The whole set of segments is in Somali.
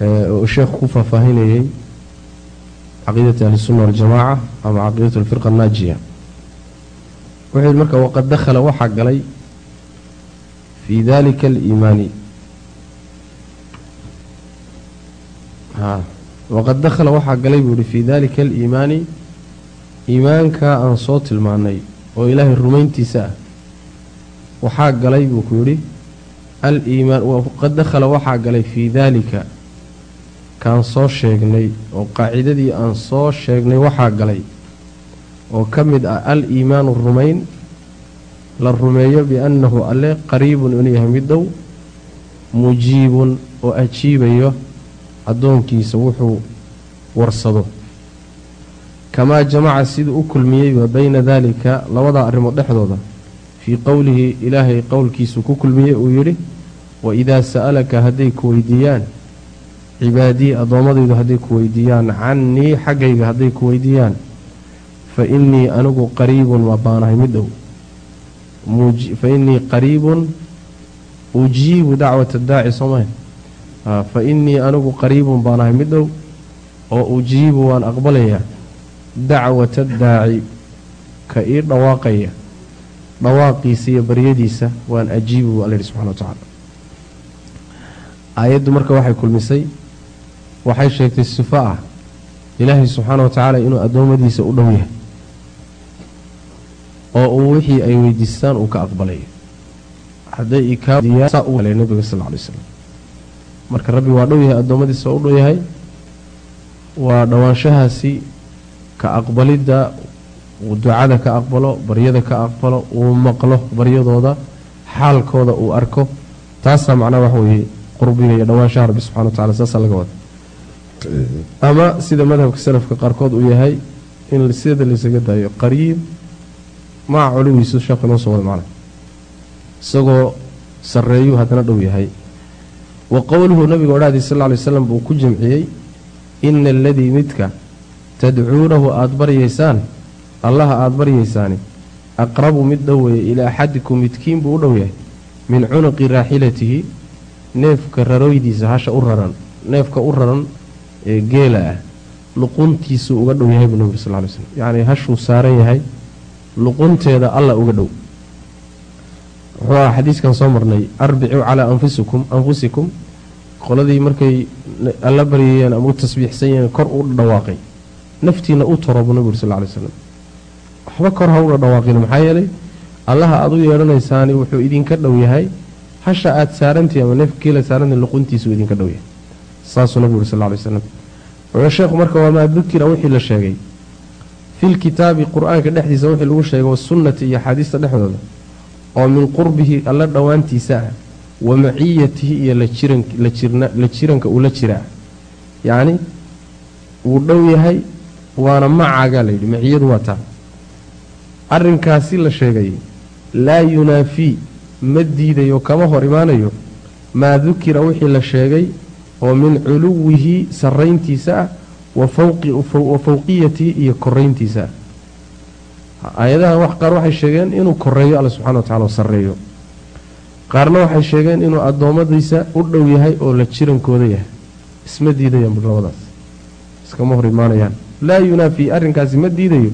uu sheekhu ku faahfaahinayey caqiidati ahlisunna waljamaaca ama caqiidat alfirqa annaajiya. Wuxuu yihi marka waqad dakhala waxaa galay fii dalika aliimaani. Waqad dakhala waxaa galay buu yihi fii dalika aliimaani. Iimaankaa aan soo tilmaanay oo ilaahay rumayntiisa ah waxaa galay buu ku yidhi aliimaan waqad dakhala waxaa galay fii daalika kaan soo sheegnay oo qaacidadii aan soo sheegnay waxaa galay oo ka mid ah al-iimaanu rumayn la rumeeyo biannahu alle qariibun inuu yahay mid dhow mujiibun oo ajiibayo addoonkiisa wuxuu warsado. Kamaa jamaca siduu u kulmiyeyba bayna daalika labada arrimood dhexdooda fii qowlihi ilaahay qowlkiisuu ku kulmiyey uu yidhi waidaa sa'alaka hadday ku weydiiyaan cibaadii addoommadaydu hadday ku weydiiyaan cannii xaggayga hadday ku weydiiyaan fa innii anigu qariibun baanahay mid dhow. Fa innii qariibun ujiibu dacwata daaci soomah fa innii anigu qariibun baanahay mid dhow oo ujiibu waan aqbalayaa dacwata daaci ka ii dhawaaqaya dhawaaqiisa iyo baryadiisa waan ajiibu buu alla yihi subxana wa tacaala. Aayaddu marka waxay kulmisay waxay sheegtay sifo ah. Ilaahay subxaana wa tacaala inuu addoommadiisa u dhow yahay. Oo uu wixii ay weydiistaan uu ka aqbalayo hadday ikaasaa nabiga sal ly slam marka rabbi waa dhow yahay addoommadiisa u dhow yahay. Waa dhowaanshahaasi ka aqbalidda ducada ka aqbalo baryada ka aqbalo uu maqlo baryadooda xaalkooda uu arko. Taasaa macnaha waxa weeye qurbiga iyo dhowaanshaha rabbi subxana wa tacala saasaa laga wada ama sida madhabka salafka qaarkood uu yahay in sideeda laysaga daayo qariib maca culuwiisu sheekhu inoo soo wada macna. Isagoo sarreeyuu haddana dhow yahay. Wa qowluhu nabiga odhahdi sal lla lay buu ku jamciyey ina aladii midka tadcuunahu aada baryaysaan allaha aada baryaysaani aqrabu mid dhow weeye ilaa axadikum midkiin buu u dhow yahay min cunuqi raaxilatihi neefka rarooydiisa hasha u raran neefka u raran ee geela ah luquntiisuu uga dhow yahay buu nabigu sal ly slm yacnii hashuu saaran yahay luqunteeda alla uga dhow. Wuxuu aha xadiiskan soo marnay arbicuu calaa anfusikum anfusikum. Qoladii markay alla baryayeen ama u tasbiixsanyeen kor u dhawaaqay. Naftiina u toro buu nabigu sal ly slam waxba kor ha uga dhawaaqin maxaa yeelay allaha aada u yeedhanaysaani wuxuu idinka dhow yahay. Hasha aada saarantii ama neefka geela saarantii luquntiisuu idinka dhow yahay saasuu nabigu uri sal ly slam wuxuu sheekhu marka wamaa dukira wixii la sheegay. Filkitaabi qur'aanka dhexdiisa wixii lagu sheegay wasunnati iyo axaadiista dhexdooda. Oo min qurbihi alla dhowaantiisa ah wa maciyatihi iyo la jiranka uu la jiraa. Yacni wuu dhow yahay waana macagaa layidhi maciyadu waa taa. Arrinkaasi la sheegay laa yunaafii ma diidayo kama hor imaanayo maa dukira wixii la sheegay oo min culuwihi sarrayntiisa ah wa iyo korayntiisa ah. Aayadahan wax qaar waxay sheegeen inuu koreeyo alla subxana wa tacala oo sarreeyo. Qaarna waxay sheegeen inuu addoommadiisa u dhow yahay oo la jirankooda yahay. Isma diidayaan bur labadaas. Iskama hor imaanayaan laa yunaafii arrinkaasi ma diidayo.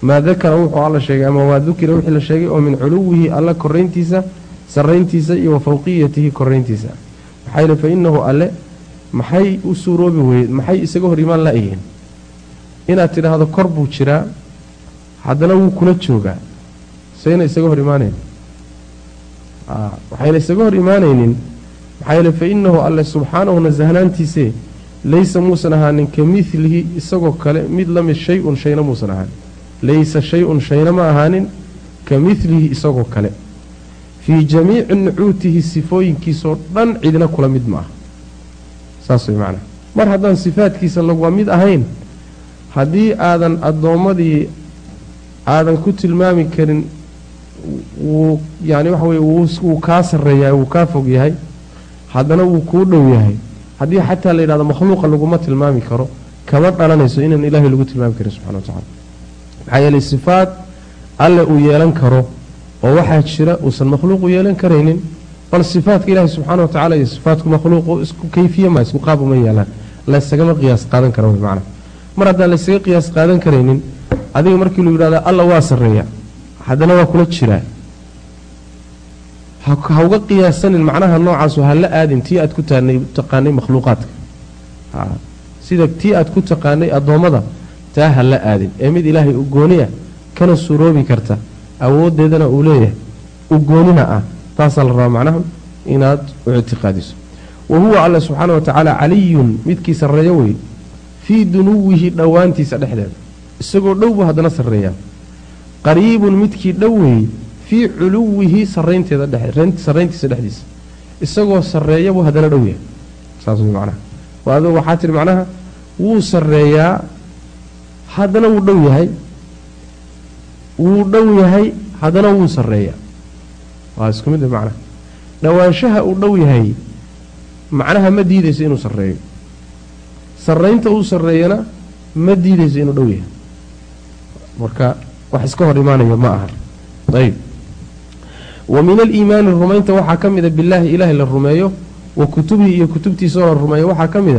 Maa dakara wuxuu alla sheegay ama waa dukira wixii la sheegay oo min culuwihi alla korayntiisa sarrayntiisa iyo wa fawqiyatihi korayntiisa maxaa yeele fa innahu alle maxay u suuroobi weyed maxay isaga hor imaan la-yihiin inaad tidhaahdo kor buu jiraa haddana wuu kula joogaa. Sayna isaga hor imaanayn waxayna isaga hor imaanaynin maxaa yeele fa innahu alle subxaanahu nasahnaantiisee laysa muusan ahaanin ka midlihi isagoo kale mid la mid shay-un shayna muusan ahaanin laysa shay-un shayna ma ahaanin ka midlihi isagoo kale. Fii jamiici nucuutihi sifooyinkiisoo dhan cidna kula mid ma aha saas way macnaha mar haddaan sifaadkiisa lagua mid ahayn haddii aadan addoommadii aadan ku tilmaami karin wuu yacni waxa weye wuu kaa sarreeyahay wuu kaa fog yahay haddana wuu kuu dhow yahay. Haddii xataa la yidhahdo makhluuqa laguma tilmaami karo kama dhalanayso inaan ilaahay lagu tilmaami karin subxana wa tacala maxaa yeelay sifaad alle uu yeelan karo oo waxaa jira uusan makhluuqu yeelan karaynin bal sifaatka ilaahi subxaana wa tacala iyo sifaatku makhluuqu isku kayfiye ma isku qaab uma yaalaan. Laysagama qiyaas qaadan kara wey macnaha. Mar haddaan laysaga qiyaas qaadan karaynin adiga markii lu yidhahda alla waa sarreeya. Haddana waa kula jiraa ha uga qiyaasanin macnaha noocaasu ha la aadin tii aad ku taqaanay makhluuqaadka. Sida tii aad ku taqaanay addoommada taa ha la aadin. Ee mid ilaahay u gooni ah kana suroobi karta awooddeedana uu leeyahay u goonina ah taasaa la rabaa macnaha inaad u ictiqaadiso. Wa huwa alla subxaana wa tacaala caliyun midkii sarreeyo wey fii dunuwihi dhowaantiisa dhexdeeda. Isagoo dhow buu haddana sarreeyaa. Qariibun midkii dhow wey fii culuwihi sarrayntiisa dhexdiisa. Isagoo sarreeya buu haddana dhow yahay. Saas wey macnaha. Waado waxaa tihi macnaha wuu sarreeyaa haddana wuu dhow yahay. Wuu dhow yahay haddana wuu sarreeyaa waa isku mid macnaha dhowaanshaha uu dhow yahay macnaha ma diidayso inuu sarreeyo. Sarraynta uu sarreeyana ma diidayso inuu dhow yahay. Marka wax iska hor imaanaya ma aha. Ayb wa min aliimaani rumaynta waxaa ka mida billaahi ilaahay la rumeeyo wa kutubihi iyo kutubtiisoo la rumeeyo waxaa ka mid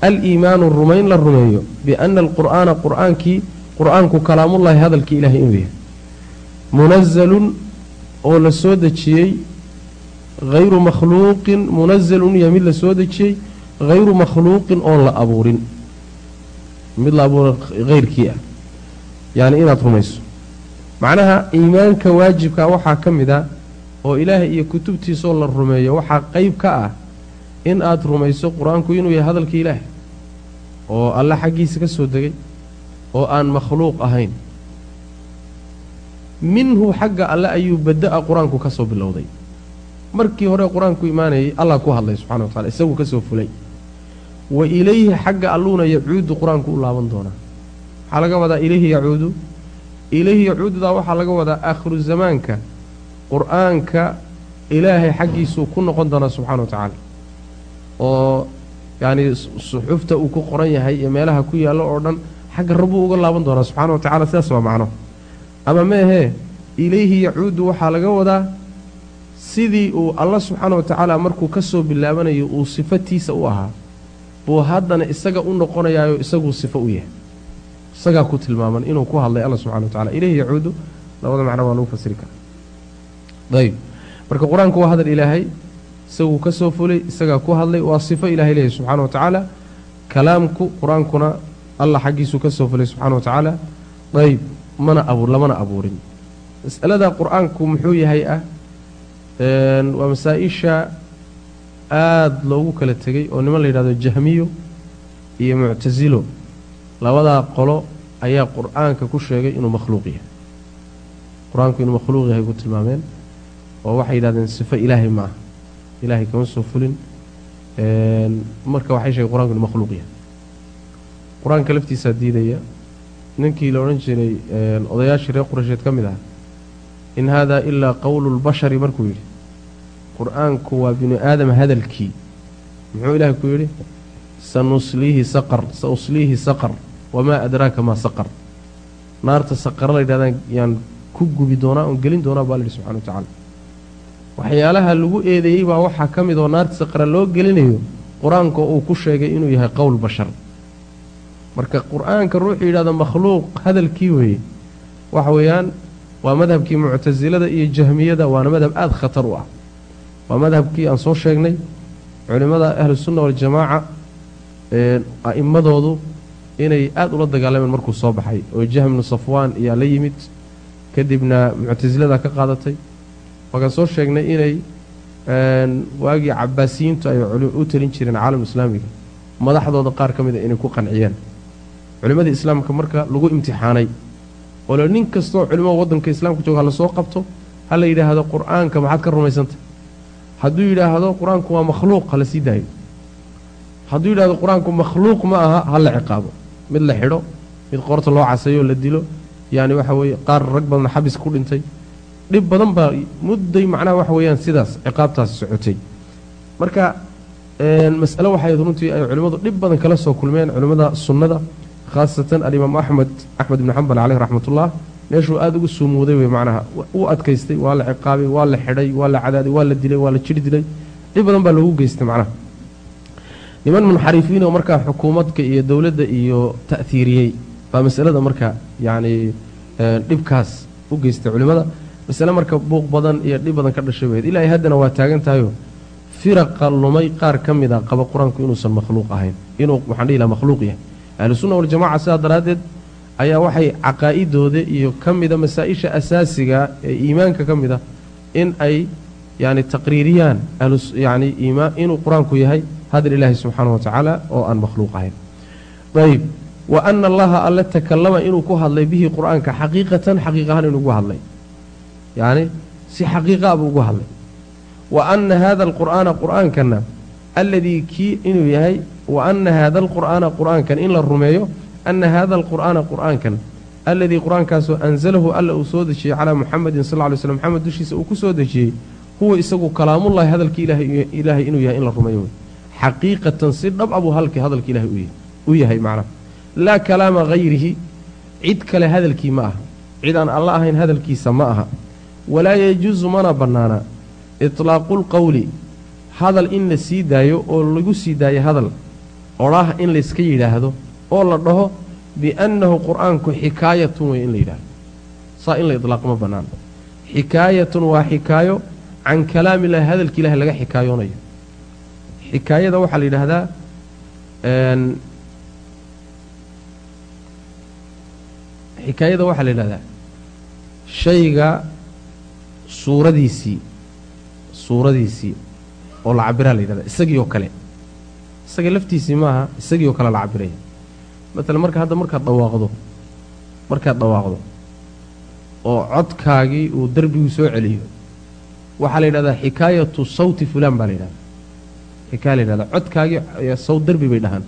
aliimaanu rumayn la rumeeyo biana alqur'aana qur'aankii qur'aanku kalaamullaahi hadalkii ilahay inuu yahay. Munazalun oo la soo dejiyey hayru makhluuqin munazalun yahay mid la soo dejiyey hayru makhluuqin oon la abuurin. Mid la abuura hayrkii ah. Yacni inaad rumayso. Macnaha iimaanka waajibka waxaa ka mid a oo ilaahay iyo kutubtiisoo la rumeeyo waxaa qeyb ka ah in aad rumayso qur'aanku inuu yahay hadalkii ilaahay oo alle xaggiisa ka soo degay oo aan makhluuq ahayn minhu xagga alle ayuu bada-a qur'aanku ka soo bilowday. Markii hore qur'aanku imaanayay allah ku hadlay subxana wa tacala isaguu ka soo fulay. Wa ilayhi xagga alluuna yacuudu qur'aanku u laaban doonaa. Waxaa laga wadaa ilayhi yacuudu. Ilayhi yacuududaa waxaa laga wadaa aakhiru zamaanka qur'aanka ilaahay xaggiisuu ku noqon doonaa subxana wa tacaala oo yacni suxufta uu ku qoran yahay iyo meelaha ku yaallo oo dhan xagga rabbuu uga laaban doonaa subxaana wa tacala sidaas waa macno ama meehee ilayhi yacuudu waxaa laga wadaa sidii uu alla subxaana wa tacaala markuu ka soo bilaabanayo uu sifatiisa u ahaa. Buu haddana isaga u noqonayaayo isaguu sifo u yahay. Isagaa ku tilmaaman inuu ku hadlay alla subxana wa tacala ilayhi yacuudu labada macno waa lagu fasiri karaa. Ayb marka qur'aanku waa hadal ilaahay isaguu ka soo fulay isagaa ku hadlay waa sifo ilahay leeyahy subxana wa tacaala. Kalaamku qur'aankuna allah xaggiisuu ka soo fulay subxana wa tacaala. Ayb mana abuur lamana abuurin. Mas'alada qur'aanku muxuu yahay ah waa masaa-isha aada loogu kala tegey oo niman la yidhahdo jahmiyo iyo muctasilo labadaa qolo ayaa qur'aanka ku sheegay inuu makhluuq yahay. Qur'aanku inuu makhluuq yahay ku tilmaameen oo waxay yidhahdeen sifo ilaahay ma aha. Ilaahay kama soo fulin. Marka waxay sheegeen qur'aanku inuu makhluuq yahay. Qur'aanka laftiisaa diidaya ninkii la odhan jiray odayaashii reer quraysheed ka mid ah in haadaa ilaa qowlu lbashari markuu yidhi. Qur'aanku waa binu aadam hadalkii. Muxuu ilaahay ku yidhi? Sanusliihi saqar sa usliihi saqar wamaa adraaka maa saqar. Naarta saqara la yidhahdaan yaan ku gubi doonaa oon gelin doonaa baa la yidhi subxana wa tacaala. Waxyaalaha lagu eedeeyey baa waxaa ka mid oo naarta saqara loo gelinayo. Qur'aanka uu ku sheegay inuu yahay qowl bashar marka qur'aanka ruuxuu yidhahdo makhluuq hadalkii weeye. Waxa weeyaan waa madhabkii muctasilada iyo jahmiyada waana madhab aada khatar u ah. Waa madhabkii aan soo sheegnay culimmada ahlusunna waljamaaca a'immadoodu inay aada ula dagaalameen markuu soo baxay oo jahm bnu safwaan ayaa la yimid kadibna muctasilada ka qaadatay. Waakaan soo sheegnay inay waagii cabaasiyiintu ay u talin jireen caalam islaamiga. Madaxdooda qaar ka mida inay ku qanciyeen culimmadii islaamka marka lagu imtixaanay oo nin kastoo culimada waddanka islaamka jooga hala soo qabto ha la yidhaahdo qur'aanka maxaad ka rumaysantah hadduu yidhaahdo qur'aanku waa makhluuq hala sii daayo. Hadduu yidhahdo qur'aanku makhluuq ma aha ha la ciqaabo. Mid la xidho mid qoorta loo casayo la dilo yacni waxa weeye qaar rag badan xabis ku dhintay. Dhib badan baa mudday macnaha waxa weeyaan sidaas ciqaabtaasi socotay. Marka mas'ale waxay runtii ay culimmadu dhib badan kala soo kulmeen culimmada sunnada khaasatan alimaamu axmed axmed ibni xambal caleyh raxmatullah meeshuu aada ugu suumuuday wey macnaha u adkaystay waa la ciqaabay waa la xidhay waa la cadaaday waa la dilay waa la jiri dilay dhib badan baa loogu geystay macnaha niman munxarifiin oo markaa xukuumadka iyo dowladda iyo ta'hiiriyey baa masalada marka yacni dhibkaas u geystay culimmada masale marka buuq badan iyo dhib badan ka dhashay weyd ilaahay haddana waa taagan tahayo firaqa lumay qaar ka mid a qaba qur'aanku inuusan makhluuq ahayn inuu waxaan dhihi laha makhluuq yahay ahlusunna waljamaca sidaa daraaddeed ayaa waxay caqaa'idooda iyo ka mida masaa-isha asaasiga ee iimaanka ka mid in ay yani taqriiriyaan yani inuu qur'aanku yahay hadal ilaahi subxaana wa tacaala oo aan makhluuq ahayn. Ayb wa ana allaha alle takallama inuu ku hadlay bihi qur'aanka xaqiiqatan xaqiiq ahaan inuu gu hadlay. Yacni si xaqiiqa buu ugu hadlay. Wa ana hada alqur'aana qur'aankana alladii kii inuu yahay wa ana haada alqur'aana qur'aankan in la rumeeyo ana hada alqur'aana qur'aankan alladii qur'aankaasoo anzalahu alla uu soo dejiyey calaa muxamedin sal ly slm maxamed dushiisa uu ku soo dejiyey huwa isagu kalaamullahi hadalkii ilaahay inuu yahay in la rumeeyo. Xaqiiqatan si dhab abuu halkii hadalka ilaahay u yahay macnaha laa kalaama hayrihi cid kale hadalkii ma aha. Cid aan alla ahayn hadalkiisa ma aha. Walaa yajuusu mana bannaana. Itlaaqulqowli hadal in la sii daayo oo lagu sii daayo hadal odhaah in layska yidhaahdo oo la dhaho biannahu qur'aanku xikaayatun wey in la yidhaahdo. Saa in la idlaaq ma bannaana xikaayatun waa xikaayo can kalaamillahi hadalka ilahi laga xikaayoonayo xikaayada waxaa la yidhaahdaa xikaayada waxaa la yidhahdaa shayga suuradiisii suuradiisii oo la cabiraa la yidhahdaa isagii oo kale isaga laftiisii maaha isagii oo kale la cabiraya matalan marka hadda markaad dhawaaqdo markaad dhawaaqdo oo codkaagii uu derbigu soo celiyo waxaa la yidhahdaa xikaayatu sawti fulaan baa la yidhahdaa. Xikaaya la yidhahdaa codkaagii sawt derbi bay dhahaan.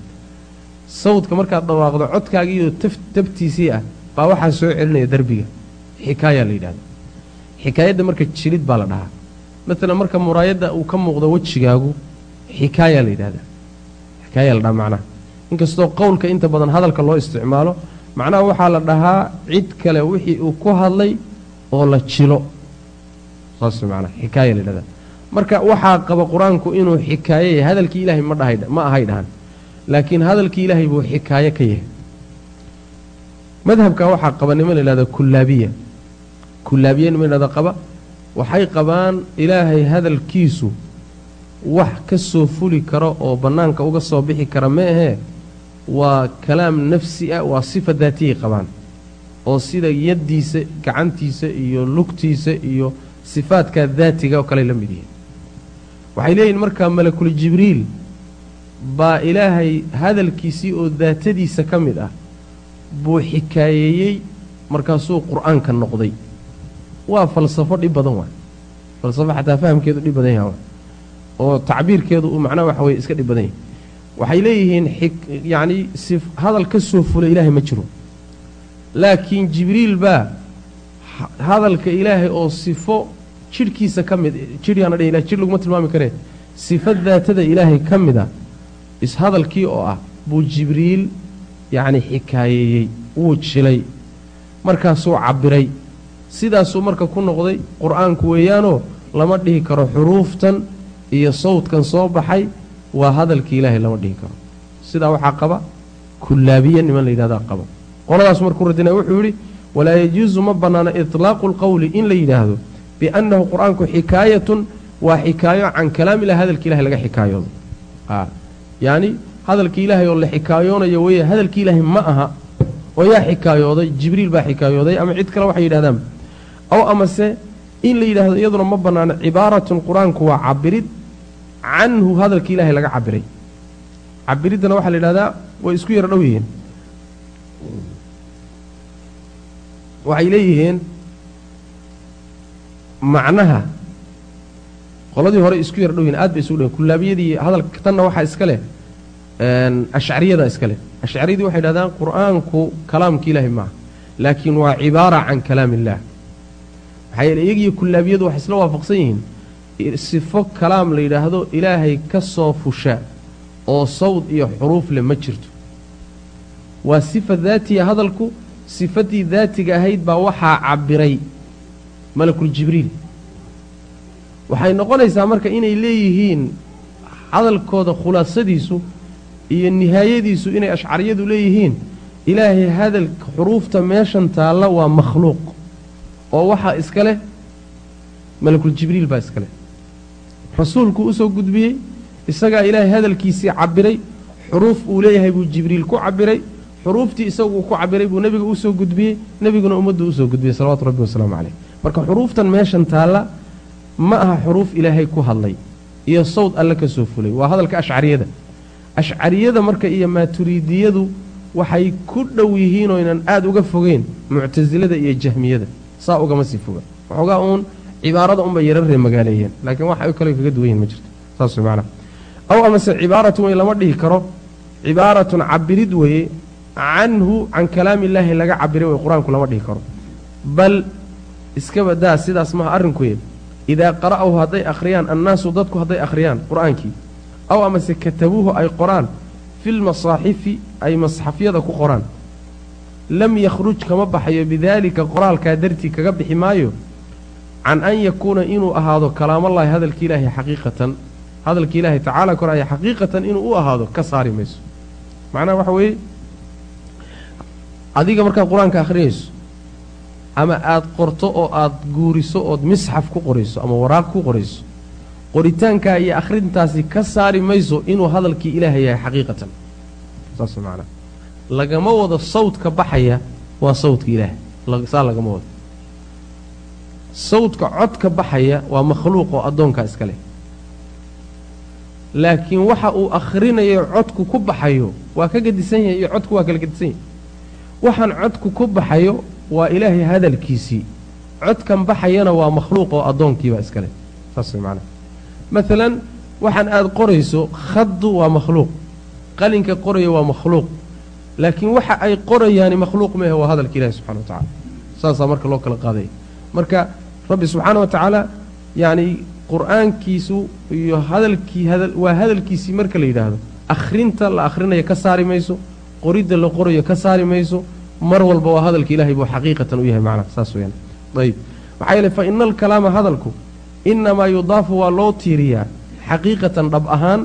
Sawdka markaad dhawaaqdo codkaagiioo tabtiisii ah baa waxaa soo celinaya derbiga xikaaya la yidhahda xikaayadda marka jilid baa la dhahaa. Maalan marka muraayadda uu ka muuqdo wejigaagu xikaaya la yidhahdaa xikaaya la macnaha inkastoo qowlka inta badan hadalka loo isticmaalo macnaha waxaa la dhahaa cid kale wixii uu ku hadlay oo la jilo. Saas macnaha xikaaya la yidhahdaa. Marka waxaa qaba qur'aanku inuu xikaayo yahay hadalkii ilaahay ma dhahay ma ahay dhahan laakiin hadalkii ilaahay buu xikaayo ka yahay. Madhabka waxaa qaba niman la yidhahda kullaabiya. Kullaabiya niman yidhahda qaba. Waxay qabaan ilaahay hadalkiisu wax ka soo fuli karo oo bannaanka uga soo bixi kara ma ahee waa kalaam nafsi ah waa sifa daatiyay qabaan oo sida yaddiisa gacantiisa iyo lugtiisa iyo sifaadka daatiga oo kale la mid yihiin waxay leeyihiin markaa malakul jibriil baa ilaahay hadalkiisii oo daatadiisa ka mid ah buu xikaayeeyey markaasuu qur'aanka noqday. Waa falsafo dhib badan waay. Falsafo xataa fahamkeedu dhib badan yaha oo tacbiirkeedu uu macnaha waxa weye iska dhib badan yahay. Waxay leeyihiin yacni si hadal ka soo fulay ilaahay ma jiro. Laakiin jibriil baa hadalka ilaahay oo sifo jidhkiisa ka mid jidhyaana dheh ilahay jidh laguma tilmaami karee sifo daatada ilaahay ka mid a ishadalkii oo ah buu jibriil yacni xikaayeeyey wuu jilay markaasuu cabbiray. Sidaasuu marka ku noqday qur'aanku weeyaanoo lama dhihi karo xuruuftan iyo sawdkan soo baxay waa hadalkii ilaahay lama dhihi karo. Sidaa waxaa qaba kullaabiya niman la yidhahdaa qaba. Qoladaas markuu radinaya wuxuu yidhi walaa yajuusu ma bannaano itlaaqu lqowli in la yidhaahdo biannahu qur'aanku xikaayatun waa xikaayo can kalaamilah hadalki ilahay laga xikaayoodo yacni hadalkii ilaahay oo la xikaayoonayo weeye hadalkii ilaahay ma aha oo yaa xikaayooday jibriil baa xikaayooday ama cid kale waxay yidhahdaan aw amase in la yidhaahdo iyaduna ma bannaano cibaaratun qur'aanku waa cabirid canhu hadalkii ilaahay laga cabiray. Cabiriddana waxaa la yidhahdaa way isku yaro dhow yihiin. Waxay leeyihiin macnaha qoladii hore isku yar dhow yihiin aad bay isugu dhowen kullaabiyadii hadalka tanna waxaa iska leh ashcariyada iska leh. Ashcariyadii waxay yidhahdaan qur'aanku kalaamka ilaahay maaha laakiin waa cibaara can kalaam illaah maxaa yeele iyagiiyo kullaabiyadu waxay isla waafaqsan yihiin sifo kalaam la yidhaahdo ilaahay ka soo fusha oo sawd iyo xuruuf leh ma jirto. Waa sifa daatiya hadalku sifaddii daatiga ahayd baa waxaa cabbiray malakul jibriil. Waxay noqonaysaa marka inay leeyihiin hadalkooda khulaasadiisu iyo nihaayadiisu inay ashcariyadu leeyihiin ilaahay hadalka xuruufta meeshan taalla waa makhluuq oo waxaa iska leh malakul jibriil baa iska leh rasuulku u soo gudbiyey isagaa ilaahay hadalkiisii cabbiray xuruuf uu leeyahay buu jibriil ku cabbiray xuruuftii isaguu ku cabbiray buu nebiga u soo gudbiyey nebiguna ummaddu u soo gudbiyey salawatu rabbi wasalaamu caleyh marka xuruuftan meeshan taalla ma aha xuruuf ilaahay ku hadlay iyo sawd alle ka soo fulay. Waa hadalka ashcariyada. Ashcariyada marka iyo maaturiidiyadu waxay ku dhow yihiin oynan aada uga fogeen muctasilada iyo jahmiyada. Saa ugama sii foga. Waxoogaa uun cibaarada unbay yara ree magaaleeyeen laakiin wax ay kale kaga duwan yihiin ma jirto. Saas way macnaha. Aw amase cibaaratun way lama dhihi karo. Cibaaratun cabirid weeye canhu can kalaamillaahi laga cabiray way qur'aanku lama dhihi karo. Bal iska badaa sidaas maha arrinkuye idaa qara'ahu hadday akhriyaan annaasu dadku hadday akhriyaan qur'aankii. Aw amase katabuuhu ay qoraan filmasaaxifi ay masxafyada ku qoraan. Lam yakhruj kama baxayo bidaalika qoraalkaa dartii kaga bixi maayo can an yakuuna inuu ahaado kalaamallaahi hadalki ilaahi xaqiiqatan hadalki ilaahi tacaala koraya xaqiiqatan inuu u ahaado ka saari mayso macnaha waxa weeye adiga markaad qur'aanka akhriyayso ama aada qorto oo aada guuriso ood misxaf ku qorayso ama waraaq ku qorayso qoritaankaa iyo akhrintaasi ka saari mayso inuu hadalkii ilaahay yahay xaqiiqatan saas macnaa lagama wado sawdka baxaya waa sawdka ilaahay saa lagama wado sawdka codka baxaya waa makhluuq oo addoonkaa iska leh. Laakiin waxa uu akhrinayo codku ku baxayo waa ka gedisan yahay iyo codku waa kala gedisan yahay. Waxaan codku ku baxayo waa ilaahay hadalkiisii codkan baxayana waa makhluuq oo addoonkiibaa iska leh. Saas way macnaha maalan waxaan aada qorayso khaddu waa makhluuq. Qalinka qoraya waa makhluuq. Laakiin waxa ay qorayaani makhluuq mehe waa hadalka ilahi subxana wa tacala saasaa marka loo kala qaadaya marka rabbi subxaana wa tacaala yacni qur'aankiisu iyo hadalkii waa hadalkiisii marka la yidhaahdo. Akhrinta la akhrinayo ka saari mayso qoridda la qorayo ka saari mayso mar walba waa hadalka ilahay buu xaqiiqatan u yahay macnaha saas weyaan ayb maxaa yeele fa ina alkalaama hadalku innamaa yudaafu waa loo tiiriyaa xaqiiqatan dhab ahaan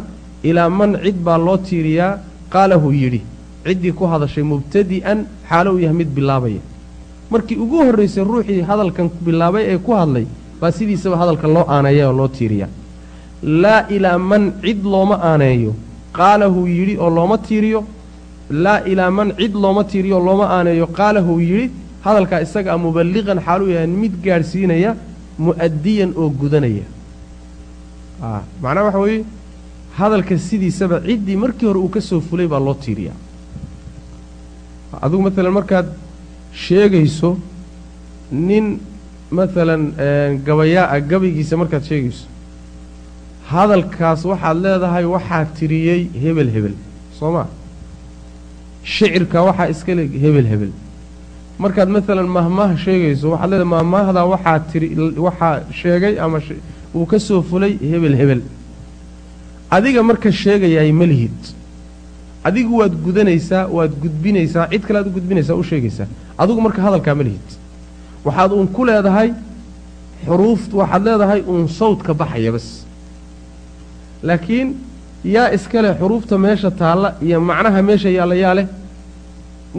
ilaa man cid baa loo tiiriyaa qaalahu yidhi. Ciddii ku hadashay mubtadi'an xaalo uu yahay mid bilaabaya markii ugu horraysay ruuxii hadalkan bilaabay ee ku hadlay baa sidiisaba hadalka loo aaneeya oo loo tiiriyaa laa ilaa man cid looma aaneeyo qaalahu yidhi oo looma tiiriyo. Laa ilaa man cid looma tiiriyo oo looma aaneeyo qaalahu yidhi. Hadalkaa isaga a muballiqan xaaluu yahay mid gaadhsiinaya mu'adiyan oo gudanaya. Macnaha waxa weeye hadalka sidiisaba ciddii markii hore uu ka soo fulay baa loo tiiriyaa. Adigu maalan markaad sheegayso nin maalan gabayaa ah gabaygiisa markaad sheegayso hadalkaas waxaad leedahay waxaa tiriyey hebel hebel soo maa shicirka waxaa iska le hebel hebel. Markaad maalan mahmaah sheegayso waxaad leedahay mahmaahdaa waxaa tiri waxaa sheegay ama uu ka soo fulay hebel hebel. Adiga marka sheegayaay ma lihid adigu waad gudanaysaa waad gudbinaysaa cid kale aad u gudbinaysaa u sheegaysaa. Adigu marka hadalkaa ma lihid. Waxaad uun ku leedahay xuruuf waxaad leedahay uun sawdka baxaya bas. Laakiin yaa iska leh xuruufta meesha taalla iyo macnaha meesha yaalla yaa leh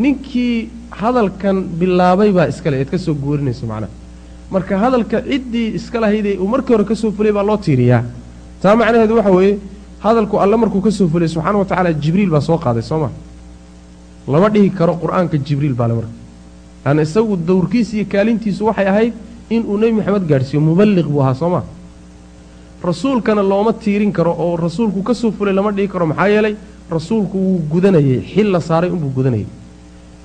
ninkii hadalkan bilaabay baa iska leh eed ka soo guurinayso macnaha. Marka hadalka ciddii iska lahaydee uu markii hore ka soo fulay baa loo tiiriyaa. Taa macnaheedu waxa weeye hadalku alle markuu ka soo fulay subxaana wa tacaala jibriil baa soo qaaday soo ma? Lama dhihi karo qur'aanka jibriil baa le marka laanna isagu dowrkiisa iyo kaalintiisu waxay ahayd inuu nebi maxamed gaadhsiiyo muballiq buu ahaa soo ma? Rasuulkana looma tiirin karo oo rasuulku ka soo fulay lama dhihi karo maxaa yeelay rasuulku wuu gudanayay xil la saaray unbuu gudanayay.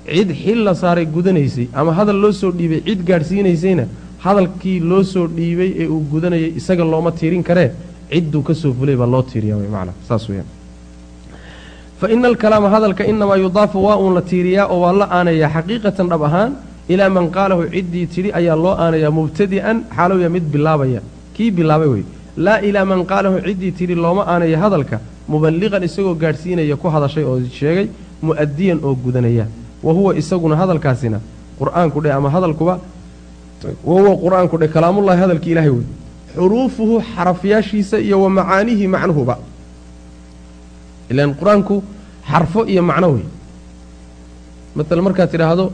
Cid xil la saaray gudanaysay ama hadal loo soo dhiibay cid gaadhsiinaysayna hadalkii loo soo dhiibay ee uu gudanayay isaga looma tiirin karee cidduu ka soo fulay baa loo tiiriya wy macnaa saas weyaan fa ina alkalaama hadalka inamaa yudaafu waa uun la tiiriyaa oo waa la aanayaa xaqiiqatan dhab ahaan ilaa man qaalahu ciddii tidhi ayaa loo aanayaa mubtadi'an xaalowya mid bilaabaya. Kii bilaabay wey laa ilaa man qaalahu ciddii tidhi looma aanaya hadalka muballiqan isagoo gaadhsiinaya ku hadashay oo sheegay mu'adiyan oo gudanaya. Wa huwa isaguna hadalkaasina qur'aanku dhe ama hadalkuba wa huwa qur'aanku dhe kalaamullahi hadalki ilaahay wey xuruufuhu xarafyaashiisa iyo wa macaanihi macnuhuba. Ilaan qur'aanku xarfo iyo macno wey maalan markaad tidhaahdo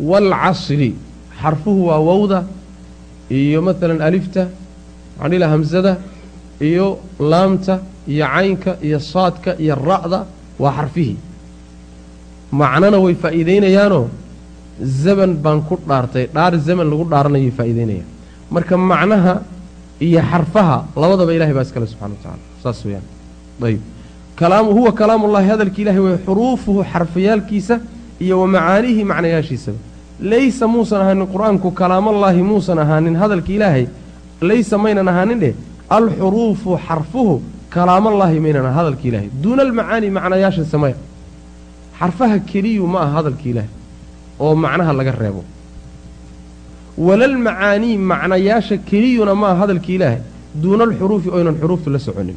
waalcasri xarfuhu waa wowda iyo maalan alifta laha hamsada iyo laamta iyo caynka iyo saadka iyo ra'da waa xarfihii macnona way faa'iidaynayaanoo zaman baan ku dhaartay dhaar zaman lagu dhaaranayay faa'iidaynayaan marka macnaha iyo xarfaha labadaba ilahay baa iskale subxana wa tacala saas weeyaan. Ayb kalaamu huwa kalaamullahi hadalki ilahay way xuruufuhu xarfayaalkiisa iyo wa macaanihi macnayaashiisaba laysa muusan ahaanin qur'aanku kalaamallaahi muusan ahaanin hadalka ilaahay laysa maynan ahaanin dheh alxuruufu xarfuhu kalaamallaahi maynan aha hadalka ilaahay. Duuna almacaani macnayaasha samaya xarfaha keliyu ma aha hadalka ilaahay oo macnaha laga reebo walalmacaanii macnayaasha keliyuna ma aha hadalka ilaahay. Duuna alxuruufi oynan xuruuftu la soconin.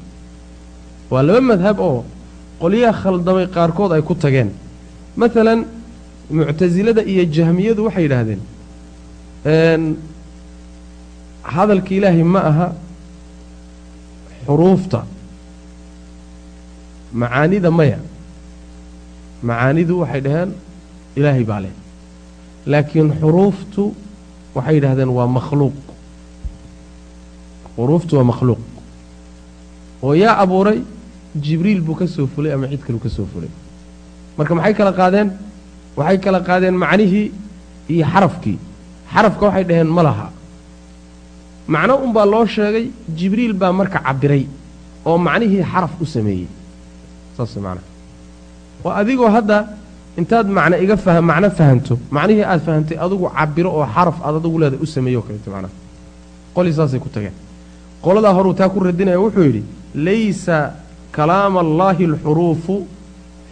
Waa laba madhab oo qolyaha khaldamay qaarkood ay ku tageen. Maalan muctasilada iyo jahmiyadu waxay yidhaahdeen hadalka ilaahay ma aha xuruufta. Macaanida maya. Macaanidu waxay dhaheen ilaahay baa leh. Laakiin xuruuftu waxay yidhahdeen waa makhluuq. Xuruuftu waa makhluuq. Oo yaa abuuray jibriil buu ka soo fulay ama cid kaleu ka soo fulay. Marka maxay kala qaadeen? Waxay kala qaadeen macnihii iyo xarafkii. Xarafka waxay dhaheen ma laha. Macno unbaa loo sheegay jibriil baa marka cabbiray oo macnihii xaraf u sameeyey. Saas macnaha oo adigoo hadda intaad macno iga faha macno fahanto macnihii aad fahantay adigu cabbiro oo xaraf aad adigu leedahay u sameeyo kaleeto macnaha qolii saasay ku tageen. Qoladaa horuu taa ku radinaya wuxuu yidhi laysa kalaama allaahi alxuruufu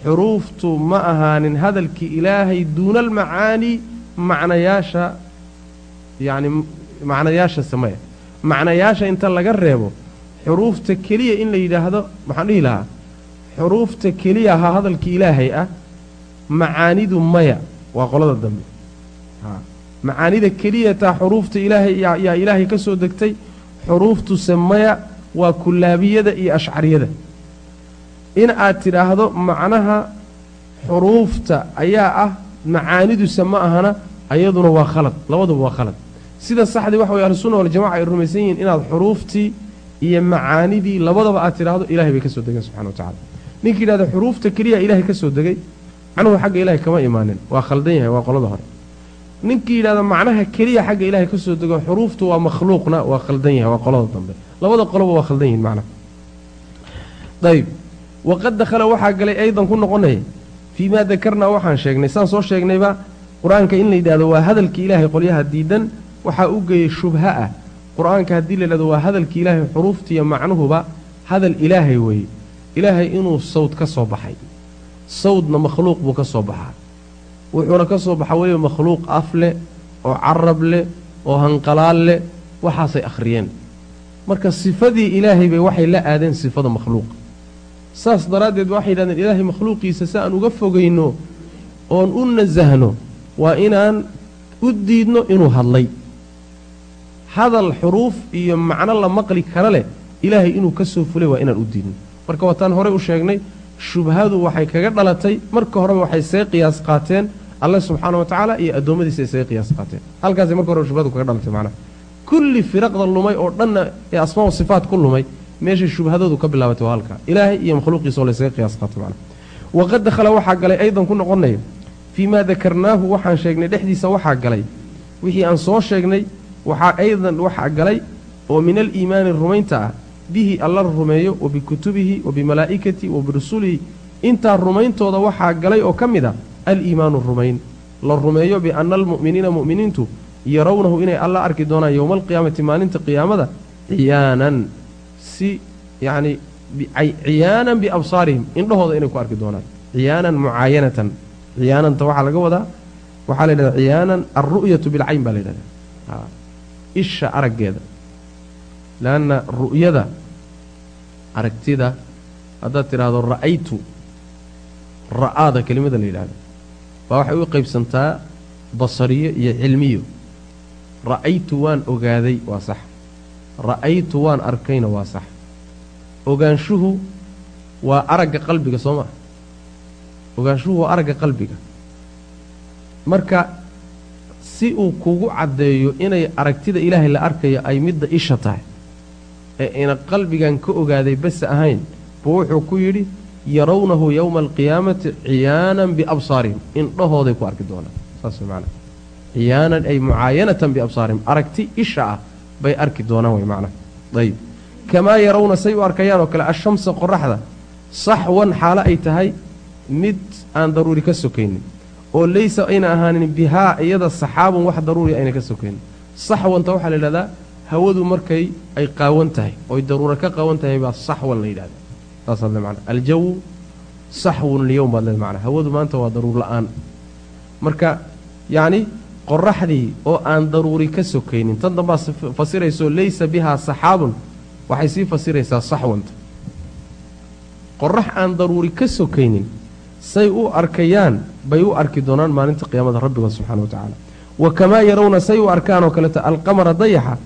xuruuftu ma ahaanin hadalkii ilaahay duuna almacaani macnayaasha yacni macnayaasha sameya macnayaasha inta laga reebo xuruufta keliya in la yidhaahdo maxaan dhihi lahaa xuruufta keliya ahaa hadalkii ilaahay ah macaanidu maya. Waa qolada dambe. Macaanida keliya taa xuruufta ilaahay yaa ilaahay ka soo degtay xuruuftuse maya waa kullaabiyada iyo ashcariyada. In aad tidhaahdo macnaha xuruufta ayaa ah macaaniduse ma ahana ayaduna waa khalad. Labaduba waa khalad. Sida saxdii waxa weye ahlusunna waljamaca ay rumaysan yihiin inaad xuruuftii iyo macaanidii labadaba aad tidhaahdo ilahay bay ka soo degeen subxana wa tacala ninkii yidhahda xuruufta keliya ilaahay ka soo degay macnuhu xagga ilahay kama imaanin. Waa khaldan yahay waa qolada hore. Ninkii yidhahda macnaha keliya xagga ilaahay ka soo dego xuruuftu waa makhluuqna waa khaldan yahay waa qolada dambe. Labada qoloba waa khaldan yihiin macnaha ayb waqad dakhala waxaa galay aydan ku noqonaya fii maa dakarnaa waxaan sheegnay. Saan soo sheegnayba qur'aanka in la yidhahdo waa hadalka ilaahay qolyaha diidan waxaa u geeyey shubha ah. Qur'aanka haddii la yidhahdo waa hadalka ilaahay xuruuftiiyo macnuhuba hadal ilaahay weeye. Ilaahay inuu sawd ka soo baxay sawdna makhluuq buu ka soo baxaa. Wuxuuna ka soo baxa weliba makhluuq af leh oo carab leh oo hanqalaal leh waxaasay akhriyeen. Marka sifadii ilaahay bay waxay la aadeen sifada makhluuq. Saas daraaddeed waxay yidhahdeen ilaahay makhluuqiisa si aan uga fogayno oon u nasahno waa inaan u diidno inuu hadlay. Hadal xuruuf iyo macno la maqli kara leh ilaahay inuu ka soo fulay waa inaan u diidno. Marka waataan horey u sheegnay shubhadu waxay kaga dhalatay. Marka horeba waxay see qiyaas qaateen. Alle subxaana wa tacaala iyo addoommadiisa see qiyaas qaateen. Halkaasay marka horeba shubhadu kaga dhalatay macnaha kulli firaqda lumay oo dhanna ee asmaa sifaat ku lumay meeshay shubhadoodu ka bilaabatay waa halkaa ilaahay iyo makhluuqiisa oo laysaga qiyaas qaato macnaha waqad dakhala waxaa galay aydan ku noqonaya fii maa dakarnaahu waxaan sheegnay dhexdiisa waxaa galay. Wixii aan soo sheegnay waxaa aydan waxaa galay oo min aliimaani rumaynta ah bihi alla rumeeyo wa bikutubihi wa bimalaa'ikatihi wa birusulihi intaa rumayntooda waxaa galay oo ka mid a aliimaanu rumayn. La rumeeyo bianna almu'miniina mu'miniintu yarawnahu inay alla arki doonaan yowma alqiyaamati maalinta qiyaamada ciyaanan. Si yacni ciyaanan biabsaarihim indhahooda inay ku arki doonaan. Ciyaanan mucaayanatan ciyaananta waxaa laga wadaa waxaa la yidhahdaa ciyaanan alru'yatu bilcayn baa la yidhahdaa. Isha araggeeda leanna ru'yada aragtida haddaad tidhaahdo ra'aytu ra'aada kelimada la yidhahdo baa waxay u qaybsantaa basariyo iyo cilmiyo ra'aytu waan ogaaday waa sax ra'aytu waan arkayna waa sax ogaanshuhu waa aragga qalbiga soo maa ogaanshuhu waa aragga qalbiga marka si uu kugu caddeeyo inay aragtida ilaahay la arkayo ay midda isha tahay ee ina qalbigan ka ogaaday bas ahayn buu wuxuu ku yidhi yarawnahu yowma alqiyaamati ciyaanan biabsaarihim. Indhahooday ku arki doonaan. Saas macnaha ciyaanan ay mucaayanatan biabsaarihim. Aragti isha ah bay arki doonaan way macnaha ayib. Kamaa yarawna say u arkayaan oo kale ashamsa qoraxda saxwan xaalo ay tahay mid aan daruuri ka sokaynin oo laysa ayna ahaanin bihaa iyada saxaabun wax daruuri ayna ka sokaynin. Saxwanta waxaa la yidhahdaa hawadu markay ay qaawan tahay oy daruura ka qaawan tahay baa saxwan la yidhahda saasaad le macana aljawu saxwun lyowm baad leed macana hawadu maanta waa daruur la'aan. Marka yacni qoraxdii oo aan daruuri ka sokaynin tan dambaa fasirayso laysa bihaa saxaabun. Waxay sii fasiraysaa saxwanta. Qorax aan daruuri ka sokaynin say u arkayaan bay u arki doonaan maalinta qiyaamada rabbiga subxana wa tacaala. Wa kamaa yarawna say u arkaan oo kaleeto alqamara dayaxa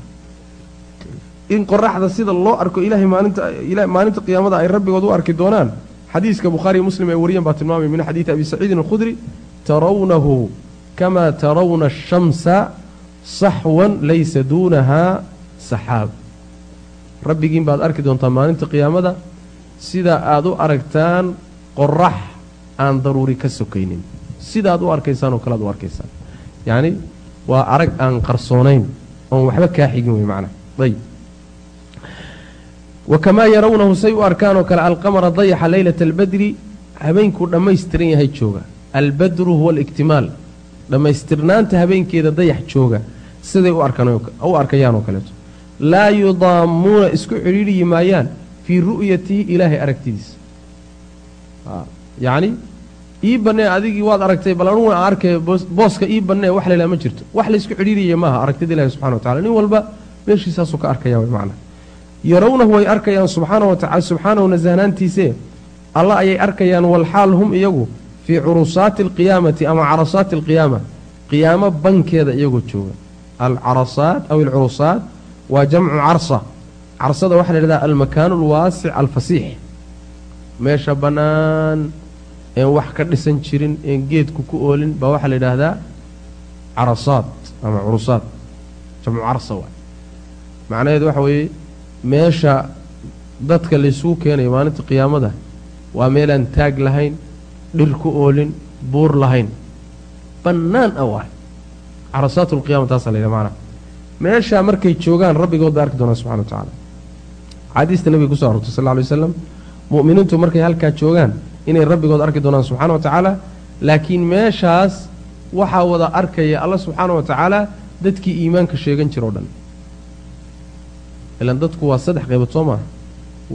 in qoraxda sida loo arko ilaahay maalinta maalinta qiyaamada ay rabbigood u arki doonaan. Xadiiska bukhaariyo muslim ay wariyeen baa tilmaamay min xadiidi abi saciidin alkhudri tarawnahu kamaa tarawna ashamsa saxwan laysa duunahaa saxaab rabbigiin baad arki doontaa maalinta qiyaamada sida aad u aragtaan qorax aan daruuri ka sokaynin. Sidaad u arkaysaan oo kale ad u arkaysaan. Yacni waa arag aan qarsoonayn oon waxba kaa xigin wey macnaha ayb wa kamaa yarawnahu say u arkaan oo kale alqamara dayaxa leylata albadri habeenkuu dhammaystiran yahay jooga. Albadru huwa aliktimaal. Dhammaystirnaanta habeenkeeda dayax jooga. Siday u arkanuu arkayaan oo kaleeto. Laa yudaamuuna isku cidhiidhiyi maayaan fii ru'yatihi ilaahay aragtidiisa. Yacni ii bannee adigii waad aragtay bal anugu aan arkay booska ii bannee wax laylaa ma jirto. Wax laysku cidhiidhiyaya maaha aragtida ilahi subxana wa tacala nin walba meeshiisaasuu ka arkaya way macna yarawnahu way arkayaan subxaana wa tacala subxaanahu nasahnaantiisee alla ayay arkayaan walxaal hum iyagu fii curusaati alqiyaamati ama carasaati alqiyaama qiyaamo bankeeda iyagoo jooga. Alcarasaat aw alcurusaat waa jamcu carsa. Carsada waxaa la yidhahdaa almakaanu alwaasic alfasiix meesha bannaan een wax ka dhisan jirin een geedku ku oolin baa waxaa la yidhaahdaa carasaad ama curusaad jamcu carsa waay. Macnaheedu waxa weeye meesha dadka laysugu keenayo maalinta qiyaamada waa meelaan taag lahayn dhir ku oolin buur lahayn. Bannaan ah waay. Carasaat lqiyama taasaa la yidhaha macnaha meeshaa markay joogaan rabbigood bay arki doonaan subxana wa tacaala. Xaadiista nebiga kuso arortay sal alay waslam mu'miniintu markay halkaa joogaan inay rabbigood arki doonaan subxaana wa tacaala laakiin meeshaas waxaa wada arkaya alla subxaana wa tacaala dadkii iimaanka sheegan jira o dhan ilaan dadku waa saddex qaybood soo maaha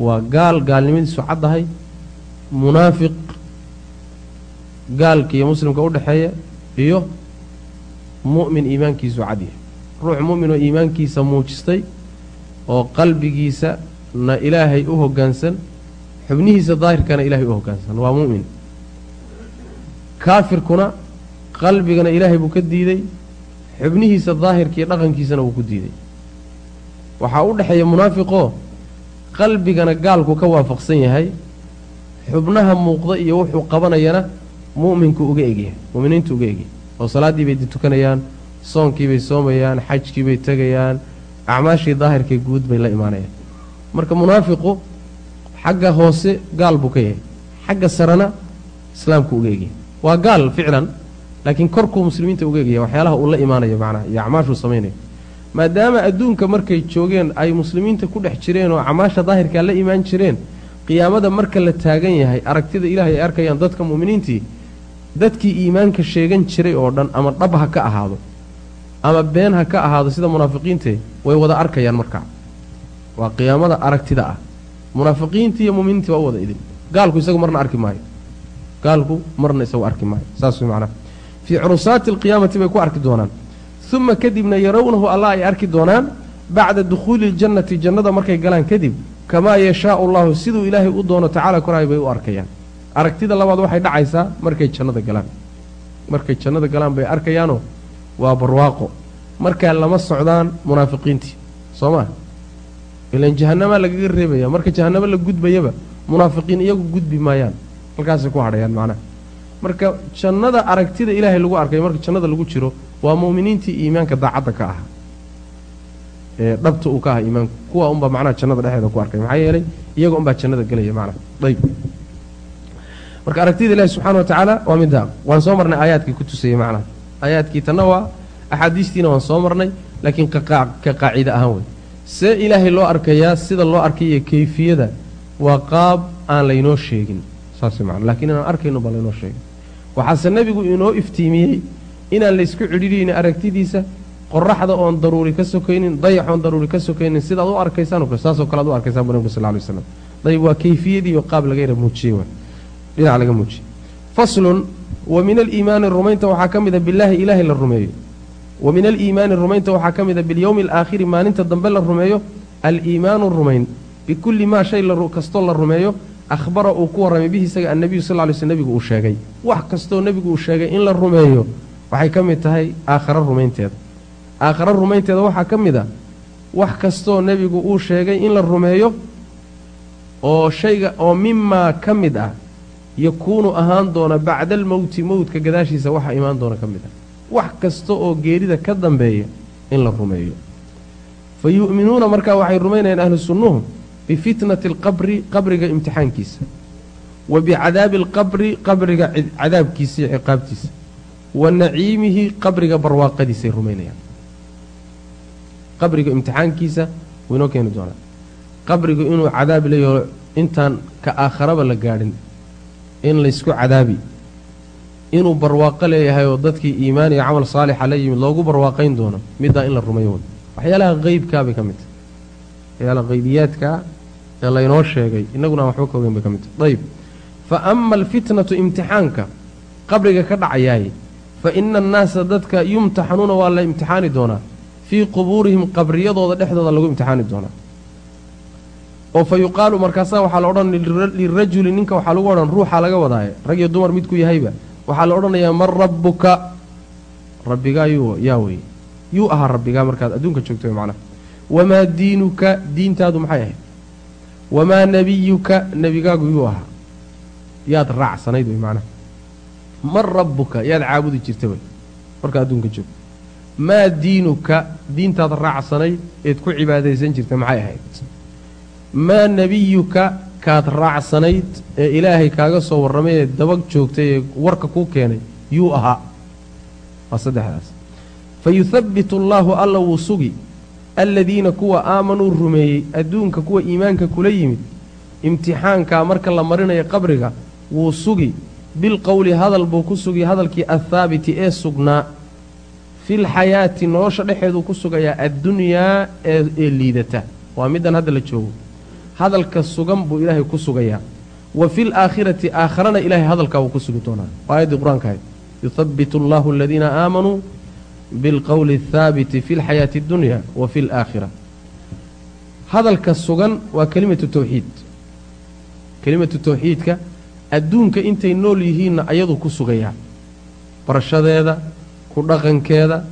waa gaal gaalnimadiisu caddahay munaafiq gaalka iyo muslimka u dhexeeya iyo mu'min iimaankiisu cadyahay ruux mu'min oo iimaankiisa muujistay oo qalbigiisa na ilaahay u hoggaansan xubnihiisa daahirkana ilaahay u hoggaansan waa mu'min. Kaafirkuna qalbigana ilaahay buu ka diiday xubnihiisa daahirkiiyo dhaqankiisana wuu ku diiday waxaa u dhexeeya munaafiqoo qalbigana gaalku ka waafaqsan yahay. Xubnaha muuqda iyo wuxuu qabanayana mu'minku uga egyahay mu'miniintu uga egyahay oo salaaddii bay tukanayaan soonkii bay soomayaan xajkii bay tegayaan acmaashii daahirkay guud bay la imaanayaan. Marka munaafiqu xagga hoose gaal buu ka yahay xagga sarena islaamku uga egyahay waa gaal ficlan laakiin korkuu muslimiinta uga egyahay waxyaalaha uu la imaanayo macnaha iyo acmaashuu samaynayo maadaama adduunka markay joogeen ay muslimiinta ku dhex jireen oo acmaasha daahirkaa la imaan jireen qiyaamada marka la taagan yahay aragtida ilaahay ay arkayaan dadka mu'miniintii dadkii iimaanka sheegan jiray oo dhan ama dhab ha ka ahaado ama been ha ka ahaado sida munaafiqiintee way wada arkayaan markaa waa qiyaamada aragtida ah. Munaafiqiintii iyo muminiintii waa u wada idin. Gaalku isagu marna arki maayo. Gaalku marna isagu arki maayo. Saas way macnaha fii curusaati alqiyaamati bay ku arki doonaan uma kadibna yarawnahu allah ay arki doonaan bacda dukhuuli iljannati jannada markay galaan kadib kamaa yashaau allahu siduu ilaahay u doono tacaala koraay bay u arkayaan aragtida labaad waxay dhacaysaa markay jannada galaan markay jannada galaan bay arkayaanoo waa barwaaqo markaa lama socdaan munaafiqiintii soo maa ilaan jahannamaa lagaga reebaya marka jahannamo la gudbayaba munaafiqiin iyagu gudbi maayaan halkaasay ku hadhayaan macnaha marka jannada aragtida ilaahay lagu arkay marka jannada lagu jiro waa mu'miniintii iimaanka daacadda ka ahaa. Ee dhabta uu ka aha iimaanku. Kuwa unbaa macnaha jannada dhexeeda ku arkay. Maxaa yeelay iyaga unbaa jannada gelaya macnaha. Ayb. Marka aragtida ilaahi subxana wa tacaala waa middaa waan soo marnay aayaadkii ku tusayey macnaha. Aayaadkii tanna waa axaadiistiina waan soo marnay laakiin ka qaacide ahaan wey see ilaahay loo arkayaa sida loo arkayiyo kayfiyada waa qaab aan laynoo sheegin. Saas man lakiin inaan arkayno baa laynoo sheegin. Waxaase nebigu inoo iftiimiyey inaan laysku cidhidhiyni aragtidiisa qoraxda oon daruuri ka sokaynin dayax oon daruuri ka sokaynin sidaad u arkaysaan saasoo kale ad u arkaysaan bu nabgu sal lay slam dayb waa kayfiyadii oo qaab laga yara muujiyey dhinac laga muujiyey. Faslun wa min aliimaani rumaynta waxaa ka mida bilaahi ilaahay la rumeeyo. Wa min aliimaani rumaynta waxaa ka mida bilyowmi alaakhiri maalinta dambe la rumeeyo. Aliimaanu rumayn bikulli maa shay kastoo la rumeeyo ahbara uu ku warramay bihi isaga annabiyu sal ly sl nebigu uu sheegay. Wax kastoo nebigu uu sheegay in la rumeeyo waxay ka mid tahay aakharo rumaynteeda aakharo rumaynteeda waxaa ka mid a wax kastoo nebigu uu sheegay in la rumeeyo oo shayga oo mimaa ka mid ah yakuunu ahaan doona bacda almowti mowdka gadaashiisa waxa imaan doona ka mid ah wax kasta oo geerida ka dambeeya in la rumeeyo. Fa yu'minuuna markaa waxay rumaynayaan ahlu sunnuhu bifitnati alqabri qabriga imtixaankiisa. Wa bicadaabi alqabri qabriga cadaabkiisa iyo ciqaabtiisa wa naciimihi qabriga barwaaqadiisay rumaynayaan. Qabriga imtixaankiisa wuu inoo keeni doonaa. Qabrigu inuu cadaab leeyaho intaan ka aakharaba la gaadhin in laysku cadaabi. Inuu barwaaqo leeyahay oo dadkii iimaan iyo camal saalixa la yimid loogu barwaaqayn doono middaa in la rumayo way waxyaalaha qeybkaa bay ka mid tahay. Waxyaalaha qaybiyaadkaa ee laynoo sheegay innaguna aan waxba ka ogeyn bay ka mid tahay. Ayb fa ama alfitnatu imtixaanka qabriga ka dhacayaay fa ina annaasa dadka yumtaxanuuna waa la imtixaani doonaa. Fii qubuurihim qabriyadooda dhexdooda lagu imtixaani doonaa. Oo fa yuqaalu markaasaa waxaa la odhan lirajuli ninka waxaa lagu odhan ruuxaa laga wadaaye. Rag iyo dumar midku yahayba. Waxaa la odhanayaa man rabbuka? Rabbigaa yuu yaa weye yuu ahaa rabbigaa markaad adduunka joogto macnaha. Wamaa diinuka? Diintaadu maxay ahayd. Wamaa nebiyuka nebigaagu yuu ahaa. Yaad raacsanayd wey macnaha man rabbuka yaad caabudi jirta wey markaa adduunka joogto maa diinuka diintaad raacsanayd eed ku cibaadaysan jirta maxay ahayd? Maa nebiyuka kaad raacsanayd ee ilaahay kaaga soo warramay ee dabag joogtay ee warka kuu keenay yuu ahaa. Waa saddexdaas. Fa yuhabbitu allaahu alla wuu sugi. Aladiina kuwa aamanuu rumeeyey adduunka kuwa iimaanka kula yimid imtixaankaa marka la marinayo qabriga wuu sugi bilqowli hadal buu ku sugi hadalkii athaabiti ee sugnaa. Filxayaati nolosha dhexeeduu ku sugayaa addunyaa ee liidata. Waa middan hadda la joogo. Hadalka sugan buu ilaahay ku sugayaa. Wa fi laakhirati aakharana ilaahay hadalkaa wuu ku sugi doonaa. Waa aayaddii qur'aanka ahayd. Yuhabbitu allahu aladiina aamanuu bilqowli athaabiti fi lxayaati addunya wa fi alaakhira hadalka sugan waa kelimatu tawxiid. Kelimatu tawxiidka adduunka intay nool yihiinna ayaduu ku sugayaa barashadeeda ku dhaqankeeda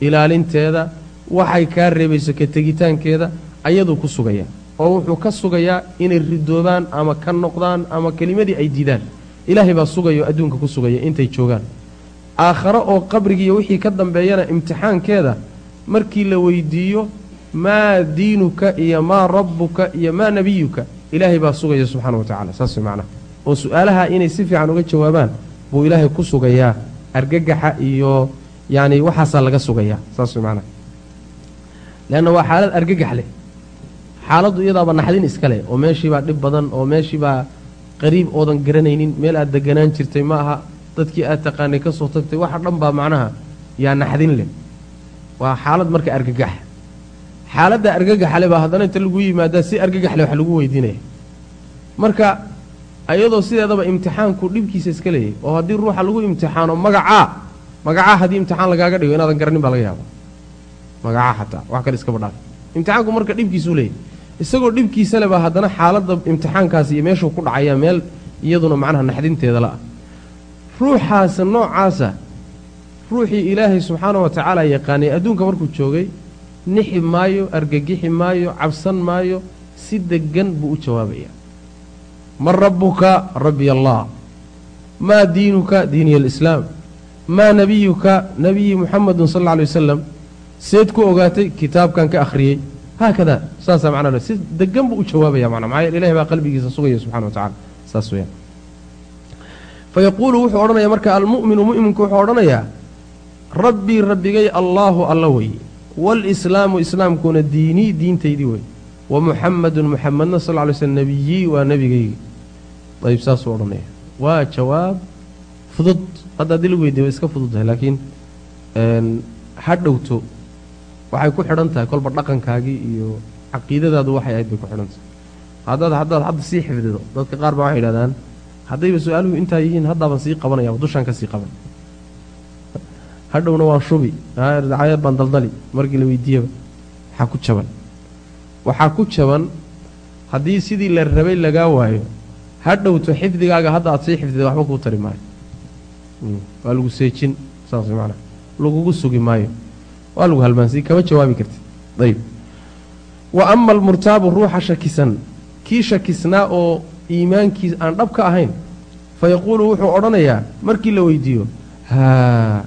ilaalinteeda waxay kaa reebayso ka tegitaankeeda ayaduu ku sugayaa oo wuxuu ka sugayaa inay ridoobaan ama ka noqdaan ama kelimadii ay diidaan. Ilaahay baa sugayo adduunka ku sugaya intay joogaan. Aakharo oo qabrigiiyo wixii ka dambeeyana imtixaankeeda markii la weydiiyo maa diinuka iyo maa rabbuka iyo maa nebiyuka ilaahay baa sugaya subxaana wa tacala saas way macnaha oo su'aalaha inay si fiican uga jawaabaan buu ilaahay ku sugayaa argagaxa iyo yacni waxaasaa laga sugayaa saas way macnaha. Leanna waa xaalad argagax leh. Xaaladdu iyadaaba naxdin iska leh oo meeshiibaa dhib badan oo meeshiibaa qariib oodan garanaynin meel aad deganaan jirtay ma aha dadkii aad taqaanay ka soo tagtay waxa dhan baa macnaha yaa naxdin leh. Waa xaalad marka argagax. Xaaladda argagaxle baa haddana inta lagu yimaadaa si argagaxle wax lagu weydiinaya. Marka iyadoo sideedaba imtixaanku dhibkiisa iska leeyahy oo haddii ruuxa lagu imtixaano magacaa magacaa haddii imtixaan lagaaga dhigo inaadan garanin baa laga yaaba magacaa xataa wax kale iskaba dhaaf imtixaanku marka dhibkiisuu leeyahy isagoo dhibkiisa le baa haddana xaaladda imtixaankaasi iyo meeshuu ku dhacaya meel iyaduna macnaha naxdinteeda la ah. Ruuxaasa noocaasa ruuxii ilaahay subxaana wa tacaala yaqaanay adduunka markuu joogay nixi maayo argagixi maayo cabsan maayo si deggan buu u jawaabayaa man rabbuka rabbi allah. Maa diinuka diiniya alislaam maa nebiyuka nebiyi muxamedun sal alla alay wasalam seed ku ogaatay kitaabkan ka akhriyey. Haakada saasaa macnaa si degan buu u jawaabaya mana maxaa yeele ilahay baa qalbigiisa sugaya subxana wa tacala saas weyaan fa yaquulu wuxuu odhanayaa marka almu'minu mu'minku wuxuu odhanayaa rabbii rabbigay allaahu alla weye waalislaamu islaamkuna diinii diintaydii wey. Wa muxamedun muxamedna sal lla lay slm nebiyii waa nebigaygi ayb saasuu odhanaya. Waa jawaab fudud. Hadda haddii lagu weydiya way iska fudud tahay laakiin ha dhowto. Waxay ku xidhan tahay kolba dhaqankaagii iyo caqiidadaadu waxay ahayd bay ku xidhan tahay. Haddaad haddaad hadda sii xifdido. Dadka qaar baa waxay yidhahdaan haddayba su'aaluhu intaa yihiin haddaaban sii qabanaya dushaan ka sii qaban. Hadhowna waan shubi. Dacaayad baan daldali. Markii la weydiiyaba waxaa ku jaban. Waxaa ku jaban haddii sidii la rabay lagaa waayo ha dhowto xifdigaaga hadda aad sii xifdida waxba kuu tari maayo. Waa lagu seejin saas maanaa lagugu sugi maayo. Waa lagu halmaansiy kama jawaabi kartid. Ayb wa ama almurtaabu ruuxa shakisan. Kii shakisnaa oo iimaankiis aan dhab ka ahayn fa yaquulu wuxuu odhanayaa markii la weydiiyo haa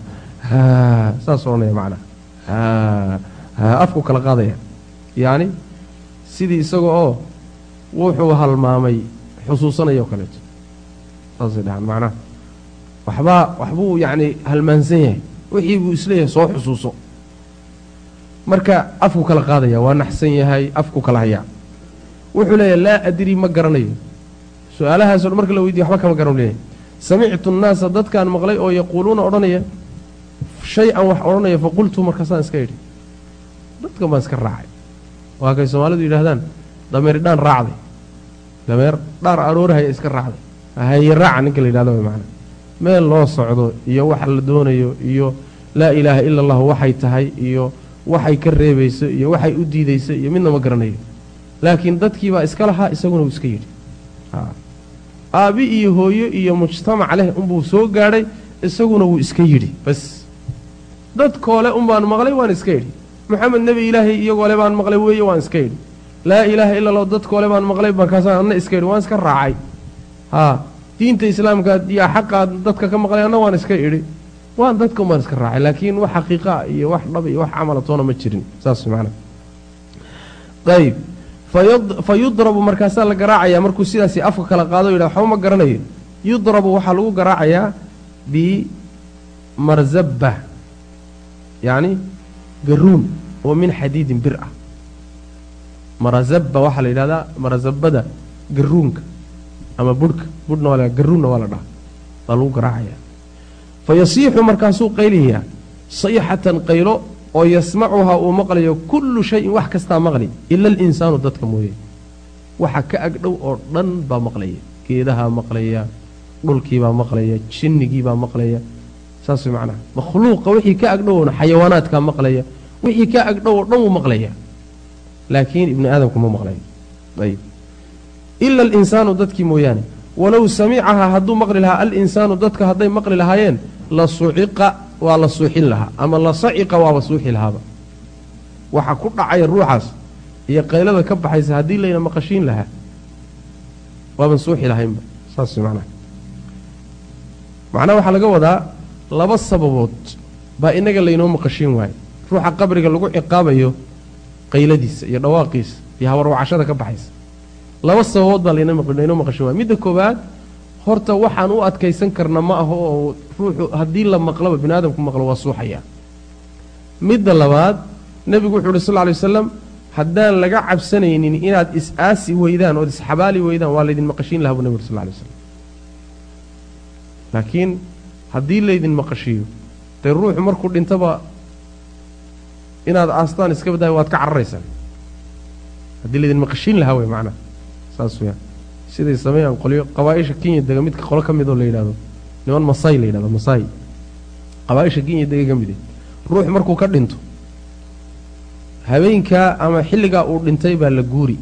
haa saas odhanaya macnaa haa haa afku kala qaadaya. Yacni sidii isaga oo wuxuu halmaamay xusuusanaya o kaleeto. Saasay dhahaan macnaha. Waxbaa waxbuu yacni halmaansan yahay. Wixii buu is leeyahay soo xusuuso. Marka afku kala qaadaya waa naxsan yahay afku kala hayaa wuxuu leeyahay laa adri ma garanayo. Su'aalahaasoo dhan marka la weydiyo waxba kama garan leeyahay samictu nnaasa dadkaan maqlay oo yaquuluuna odhanaya shay-an wax odhanaya faqultu markaasaan iska yidhi. Dadkan baan iska raacay. Waa kay soomaalidu yidhahdaan dameer dhaan raacday dameer dhaar aroorahaya iska raacday. Haye raaca ninka la yidhahdo way macnaa. Meel loo socdo iyo wax la doonayo iyo laa ilaaha ila allahu waxay tahay iyo waxay ka reebayso iyo waxay u diidayso iyo midna ma garanayo. Laakiin dadkiibaa iska lahaa isaguna uu iska yidhi. Aabbi iyo hooyo iyo mujtamac leh unbuu soo gaadhay isaguna wuu iska yidhi. Bas. Dadkoole unbaan maqlay waan iska yidhi. Moxamed nebi ilaahay iyagoole baan maqlay weeye waan iska yidhi laa ilaaha ila allah dadkoole baan maqlay markaasaan anna iska yidhi waan iska raacay. Haa diinta islaamka yaa xaqaa dadka ka maqlay anna waan iska idhi. Waan dadka umaan iska raacay laakiin wax xaqiiqaa iyo wax dhab iyo wax camala toona ma jirin. Saas macnaa ayb fa markaasaa la garaacayaa markuu sidaasi afka kala qaado yidhah waxba ma garanayo. Yudrabu waxaa lagu garaacayaa bimarzabba yacni garuun oo min xadiidin bir ah marazabba waxaa la yidhahdaa marazabada garuunka ama burhka burhna waa garuunna waa la dhaha waa lagu garaacayaa fa markaasuu qayliyaa sayxatan qaylo oo yasmacuhaa uu maqlayo kullu shayin wax kastaa maqli ila alinsaanu dadka mooye. Waxa ka agdhow oo dhan baa maqlaya. Geedahaa maqlaya dhulkiibaa maqlaya jinnigiibaa maqlaya. Saas macnaha makhluuqa wixii ka agdhowna xayawaanaadkaa maqlaya wixii ka agdhow oo dhan wuu maqlaya laakiin ibni aadamku ma maqlayo ila alinsaanu dadkii mooyaane walow samicahaa hadduu maqli lahaa alinsaanu dadka hadday maqli lahaayeen la suciqa waa la suuxin lahaa ama la saciqa waaba suuxi lahaaba. Waxa ku dhacaya ruuxaas iyo qaylada ka baxaysa haddii layna maqashiin lahaa waaban suuxi lahaynba. Saas macnaha. Macnaha waxaa laga wadaa laba sababood baa inaga laynoo maqashiin waayo ruuxa qabriga lagu ciqaabayo qayladiisa iyo dhawaaqiisa iyo habarwacashada ka baxaysa. Laba sababood baa laynoo maqashin waaya midda koowaad horta waxaan u adkaysan karna ma aho oo ruuxu haddii la maqlaba bini aadamku maqlo waa suuxaya. Midda labaad nebigu wuxu uhi sal ly wasalam haddaan laga cabsanaynin inaad is-aasi weydaan ood isxabaali weydaan waa laydin maqashiin laha buu nebig ur sal lay waslam laakiin haddii laydin maqashiiyo dee ruuxu markuu dhintaba inaad aastaan iska badaayo waad ka cararaysaan haddii laydin maqashiin lahaa wey macnaha saas weyaan siday sameeyaan qolyo. Qabaaisha kenya dega midka qolo ka midoo la yidhahdo niman masai la yidhahdo masai qabaaisha kenya dega ka mide ruux markuu ka dhinto habeenkaa ama xilligaa uu dhintay baa la guuri.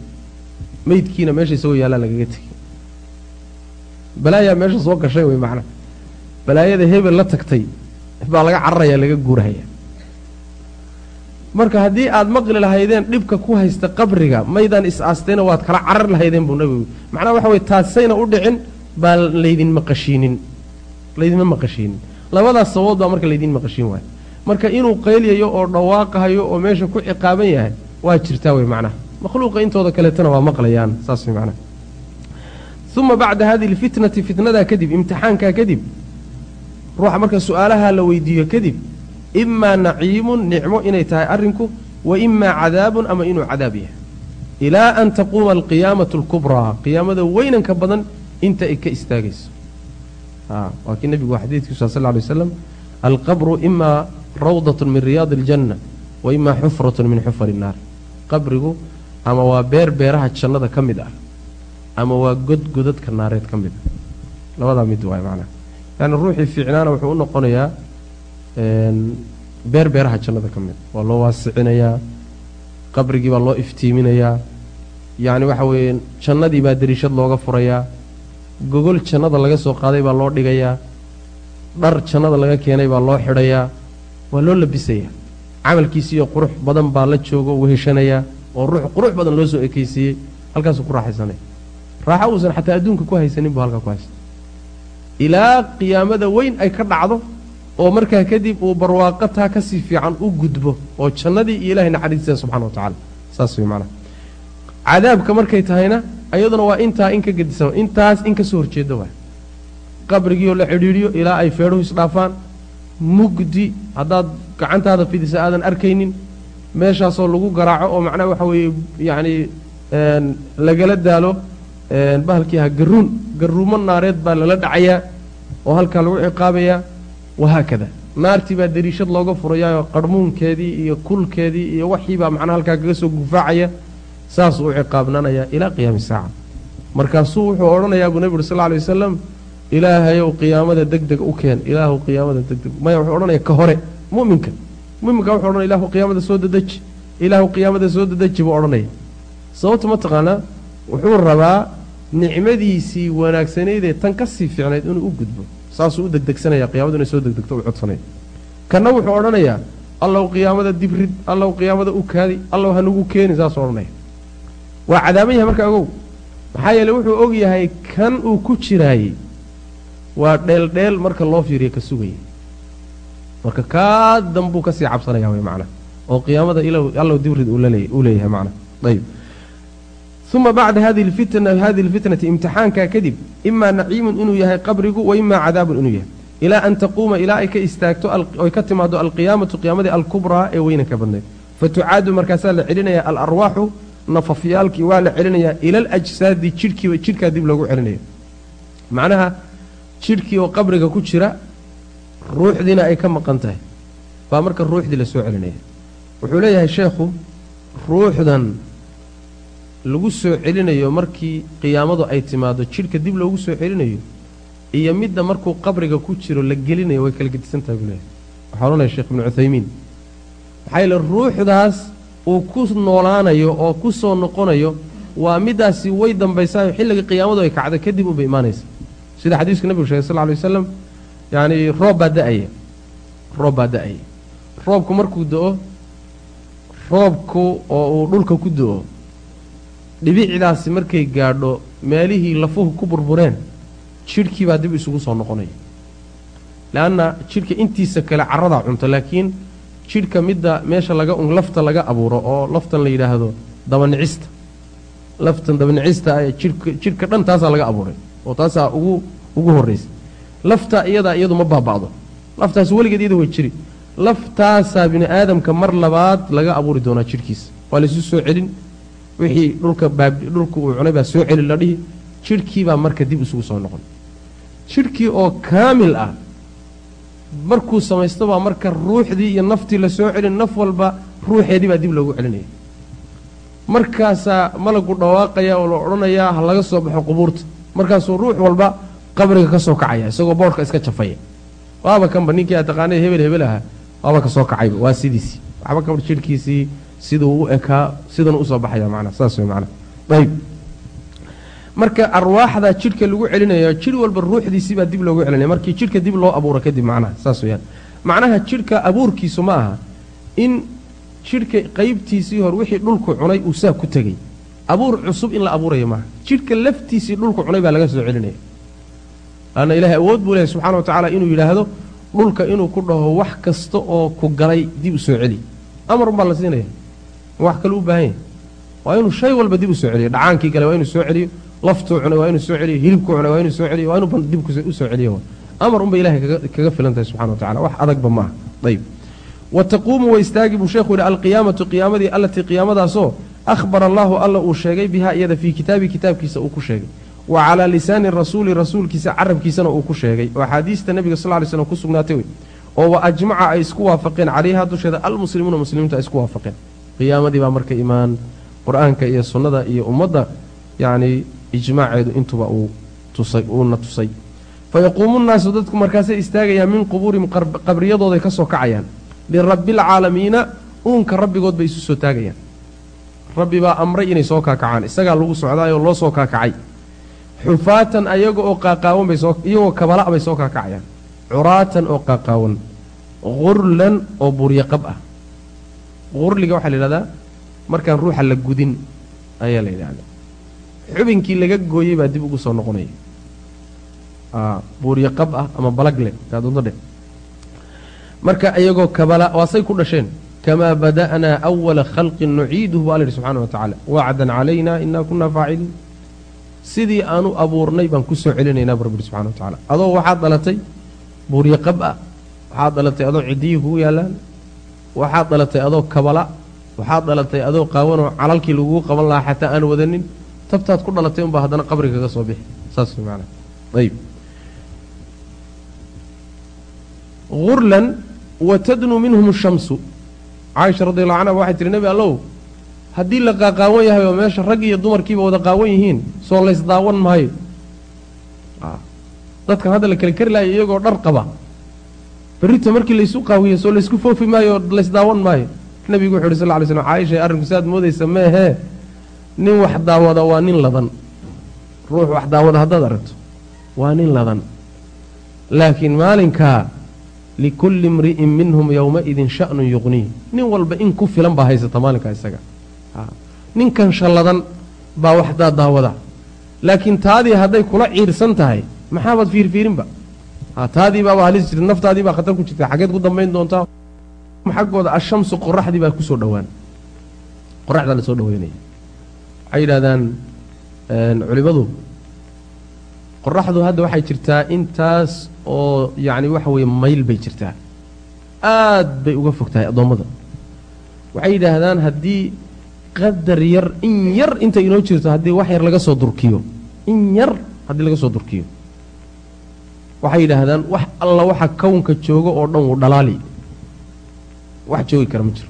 Meydkiina meesha isagoo yaallaan lagaga tegay balaayaa meesha soo gashay wey macnaha balaayada hebel la tagtay baa laga cararaya laga guurahaya marka haddii aad maqli lahaydeen dhibka ku haysta qabriga maydaan is-aastayna waad kala carar lahaydeen buu nabigu macnaha waxa weye taasayna u dhicin baa laydin maqashiinin. Laydinma maqashiinin. Labadaas sababood baa marka laydin maqashiin waayo marka inuu qaylyayo oo dhawaaqahayo oo meesha ku ciqaaban yahay waa jirtaa wey macnaha. Makhluuqa intooda kaleetana waa maqlayaan saas wey macnaha. Uma bacda hadihi alfitnati fitnadaa kadib imtixaankaa kadib ruuxa marka su'aalaha la weydiiyo kadib imaa naciimun nicmo inay tahay arrinku wa imaa cadaabun ama inuu cadaab yahay. Ilaa an taquuma alqiyaamatu alkubraa qiyaamada weynanka badan inta ay ka istaagayso. Waa kii nebigu xadiidkiisu sal ly waslam alqabru imaa rawdatun min riyaadi aljanna wa imaa xufratun min xufari innaar qabrigu ama waa beer beeraha jannada ka mid ah ama waa god godadka naareed ka mid ah. Labadaa mid waay macnaha yani ruuxii fiicnaana wuxuu u noqonayaa beer beeraha jannada ka mid. Waa loo waasicinayaa qabrigii baa loo iftiiminayaa. Yacni waxa weeye jannadii baa dariishad looga furayaa. Gogol jannada laga soo qaaday baa loo dhigayaa. Dhar jannada laga keenay baa loo xidhayaa. Waa loo labisayaa. Camalkiisiiyo qurux badan baa la joogo weheshanayaa oo ruux qurux badan loo soo ekaysiiyey. Halkaasuu ku raaxaysanaya raaxo uusan xataa adduunka ku haysanin buu halkaa ku haysta ilaa qiyaamada weyn ay ka dhacdo oo markaa kadib uu barwaaqataa ka sii fiican u gudbo oo jannadii iyo ilahay naxariistiisa subxana wa tacala saas way macnaha. Cadaabka markay tahayna iyaduna waa intaa in ka gedisama intaas in ka soo horjeeda waay. Qabrigiioo la xidhiidhiyo ilaa ay feedhuhu isdhaafaan mugdi haddaad gacantaada fidisa aadan arkaynin meeshaasoo lagu garaaco oo macnaha waxa weeye yacni lagala daalo bahalkii aha garuun garuumo naareed baa lala dhacayaa oo halkaa lagu ciqaabayaa wahaakada naartii baa dariishad looga furayaayoo qarhmuunkeedii iyo kulkeedii iyo waxiibaa macnaha halkaa kaga soo gufaacaya saasuu u ciqaabnaanayaa ilaa qiyaami saaca markaasuu wuxuu odhanayaa buu nebi uri sal alay wasalam ilaahayow qiyaamada deg deg u keen ilaahu qiyaamada deg deg maya wuxuu odhanaya ka hore mu'minka mu'minka wuxuu odhanaya ilaahu qiyaamada soo dadeji ilaahu qiyaamada soo dadeji buu odhanaya sababta ma taqaanaa wuxuu rabaa nicmadiisii wanaagsanaydee tan ka sii fiicnayd inuu u gudbo saasuu u degdegsanaya qiyamadu inay soo degdegto u codsanaya kanna wuxuu odhanayaa allow qiyaamada dibrid allow qiyaamada u kaadi allow hanugu keeni saasuu odhanaya. Waa cadaaban yahay marka ogow maxaa yeele wuxuu og yahay kan uu ku jiraayey waa dheeldheel marka loo fiiriyo ka sugaya. Marka kaa danbuu ka sii cabsanaya way macnaha oo qiyaamada allow dibrid uu leeyahay macnaha ayb uma bacda hadihi lfitnati imtixaankaa kadib imaa naciimun inuu yahay qabrigu wa imaa cadaabun inuu yahay ilaa an taquuma ilaa ay ka istaagto oy ka timaado alqiyaamatu qiyaamadii alkubraa ee weynanka badnayd fatucaadu markaasaa la celinaya alarwaaxu nafafyaalkii waa la celinayaa ila alajsaadi jidhkiiba jidhkaa dib loogu celinaya macnaha jidhkii oo qabriga ku jira ruuxdiina ay ka maqan tahay baa marka ruuxdii la soo celinaya wuxuu leeyahay sheekhu ruuxdan lagu soo celinayo markii qiyaamadu ay timaado jidhka dib loogu soo celinayo iyo midda markuu qabriga ku jiro la gelinayo way kala gedisan tahay buu leeyahay. Waxaa odhanaya sheekh ibnu cuthaymiin. Maxaa yeele ruuxdaas uu ku noolaanayo oo ku soo noqonayo waa middaasi way dambaysaayo xilliga qiyaamadu ay kacdo kadib unbay imaanaysa. Sida xadiiska nebigu sheegay sal alay wasalam yacani roob baa da'aya roob baa da'aya. Roobku markuu do-o roobku oo uu dhulka ku do-o dhibicdaasi markay gaadho meelihii lafuhu ku burbureen jidhkii baa dib isugu soo noqonaya leanna jidhka intiisa kale carradaa cunto laakiin jidhka midda meesha laga lafta laga abuuro oo laftan la yidhaahdo dabanicista laftan dabanicista jidhka dhan taasaa laga abuuray oo taasaa ugu ugu horraysa lafta iyadaa iyadu ma baaba'do. Laftaas weligeed iyada way jiri. Laftaasaa bini aadamka mar labaad laga abuuri doonaa jidhkiisa waa laysu soo celin wixii dhulka uu cunay baa soo celin la dhihi jidhkii baa marka dib isugu soo noqon. Jidhkii oo kaamil ah markuu samaysto baa marka ruuxdii iyo naftii la soo celin naf walba ruuxeedii baa dib loogu celinaya. Markaasaa malagu dhawaaqaya oo la odhanayaa ha laga soo baxo qubuurta markaasuu ruux walba qabriga ka soo kacaya isagoo boodhka iska jafaya. Waaba kanba ninkii aad taqaanay hebel hebel aha waaba ka soo kacayba waa sidiisii waxba kabar jidhkiisii siduu u ekaa sidan u soo baxaya macnaa saas wey macnaa. Ayb marka arwaaxda jidhka lagu celinayo jidh walba ruuxdiisii baa dib loogu celinaya. Markii jidhka dib loo abuuro kadib macnaha saas weyaan macnaha jidhka abuurkiisu ma aha in jidhka qaybtiisii hor wixii dhulku cunay uu saa ku tegey abuur cusub in la abuurayo maaha. Jidhka laftiisii dhulku cunay baa laga soo celinaya. Laanna ilaahay awood buu leehay subxana wa tacaala inuu yidhaahdo dhulka inuu ku dhaho wax kasta oo ku galay dib u soo celi. Amar unbaa la siinaya wax kale u baahan yahay. Waa inuu shay walba dib u soo celiyo. Dhacaankii gale waa inuu soo celiyo. Laftuu cunay waa inuu soo celiyo. Hilibkuu cunay waa inuu soo celiyo. Waa inuu dib u celiyo. Amar unba ilahay kaga filan tahay subxana wa tacala wax adagba maaha. Ayb wa taquumu wa istaagi buu sheekhu yidhi alqiyaamatu qiyaamadii allatii qiyaamadaasoo ahbara allaahu alla uu sheegay bihaa iyada fii kitaabii kitaabkiisa uu ku sheegay. Wa calaa lisaani rasuuli rasuulkiisa carabkiisana uu ku sheegay. Oo axaadiista nebiga sal ly slm ku sugnaatay wey. Oo wa ajmaca ay isku waafaqeen calayhaa dusheeda almuslimuuna muslimiintu ay isku waafaqeen qiyaamadii baa marka imaan qur'aanka iyo sunnada iyo ummadda yacnii ijmaaceedu intuba uu tusay uuna tusay. Fa yaquumu nnaasu dadku markaasay istaagayaan min qubuurihim qabriyadooday ka soo kacayaan. Lirabbialcaalamiina uunka rabbigood bay isu soo taagayaan. Rabbi baa amray inay soo kaakacaan isagaa lagu socdaayoo loo soo kaakacay. Xufaatan ayaga oo qaaqaawan bay iyagoo kabala' bay soo kaakacayaan. Curaatan oo qaaqaawan. Qurlan oo buryaqab ah qurliga waxaa la yidhahdaa markaan ruuxa la gudin ayaa la yidhahdaa xubinkii laga gooyey baa dib ugu soo noqonaya buuryaqab ah ama balagle kaadundadhe marka iyagoo kabala waasay ku dhasheen kamaa bada'naa awala khalqin nuciiduhu baa la yidhi subxana wa tacaala wacdan calayna inaa kunaa faaciliin. Sidii aanu abuurnay baan ku soo celinaynaa bu rabbi subxana wa tacala adoo waxaad dhalatay buuryaqab ah waxaad dhalatay adoo ciddiyii kugu yaallaan waxaad dhalatay adoo kabala waxaad dhalatay adoo qaawanoo calalkii lagugu qaban lahaa xataa aan wadanin tabtaad ku dhalatay unbaa haddana qabriga kaga soo bixi. Saas maana ayb gurlan wa tadnuu minhum shamsu. Caaisha radi allahu canha waxay tihi nebi allow haddii la qaaqaawan yahay oo meesha rag iyo dumarkiiba wada qaawan yihiin soo lays daawan maayo dadkan hadda la kala kari iyagoo dhar qaba berrita markii laysu qaawiyo soo laysku foofi maayo oo lays daawan maayo. Nebigu wuxu uhi sal ly slm caaisha arrinku si aad moodaysa meehee nin wax daawada waa nin ladan. Ruux wax daawada haddaad aragto waa nin ladan. Laakiin maalinkaa likulli imri'in minhum yowmaidin sha'nun yuqniih nin walba in ku filan baa haysata maalinkaa isaga. Ninkan shalladan baa wax daadaawada laakiin taadii hadday kula ciirsan tahay maxaabaad fiirfiirinba taadii baaba halis jirta naftaadii baa khatar ku jirta. Xaggeed ku dambayn doontaa xaggooda ashamsu qoraxdii baa ku soo dhowaan. Qoraxdaa la soo dhaweynaya waxay yidhahdaan culimmadu qoraxdu hadda waxay jirtaa intaas oo yacni waxa weeye mayl bay jirtaa. Aad bay uga fog tahay addoommada. Waxay yidhaahdaan haddii qadar yar in yar intay inoo jirto haddii wax yar laga soo durkiyo. In yar haddii laga soo durkiyo waxay yidhaahdaan wax alla waxa kownka jooga oo dhan wuu dhalaali. Wax joogi kara ma jiro.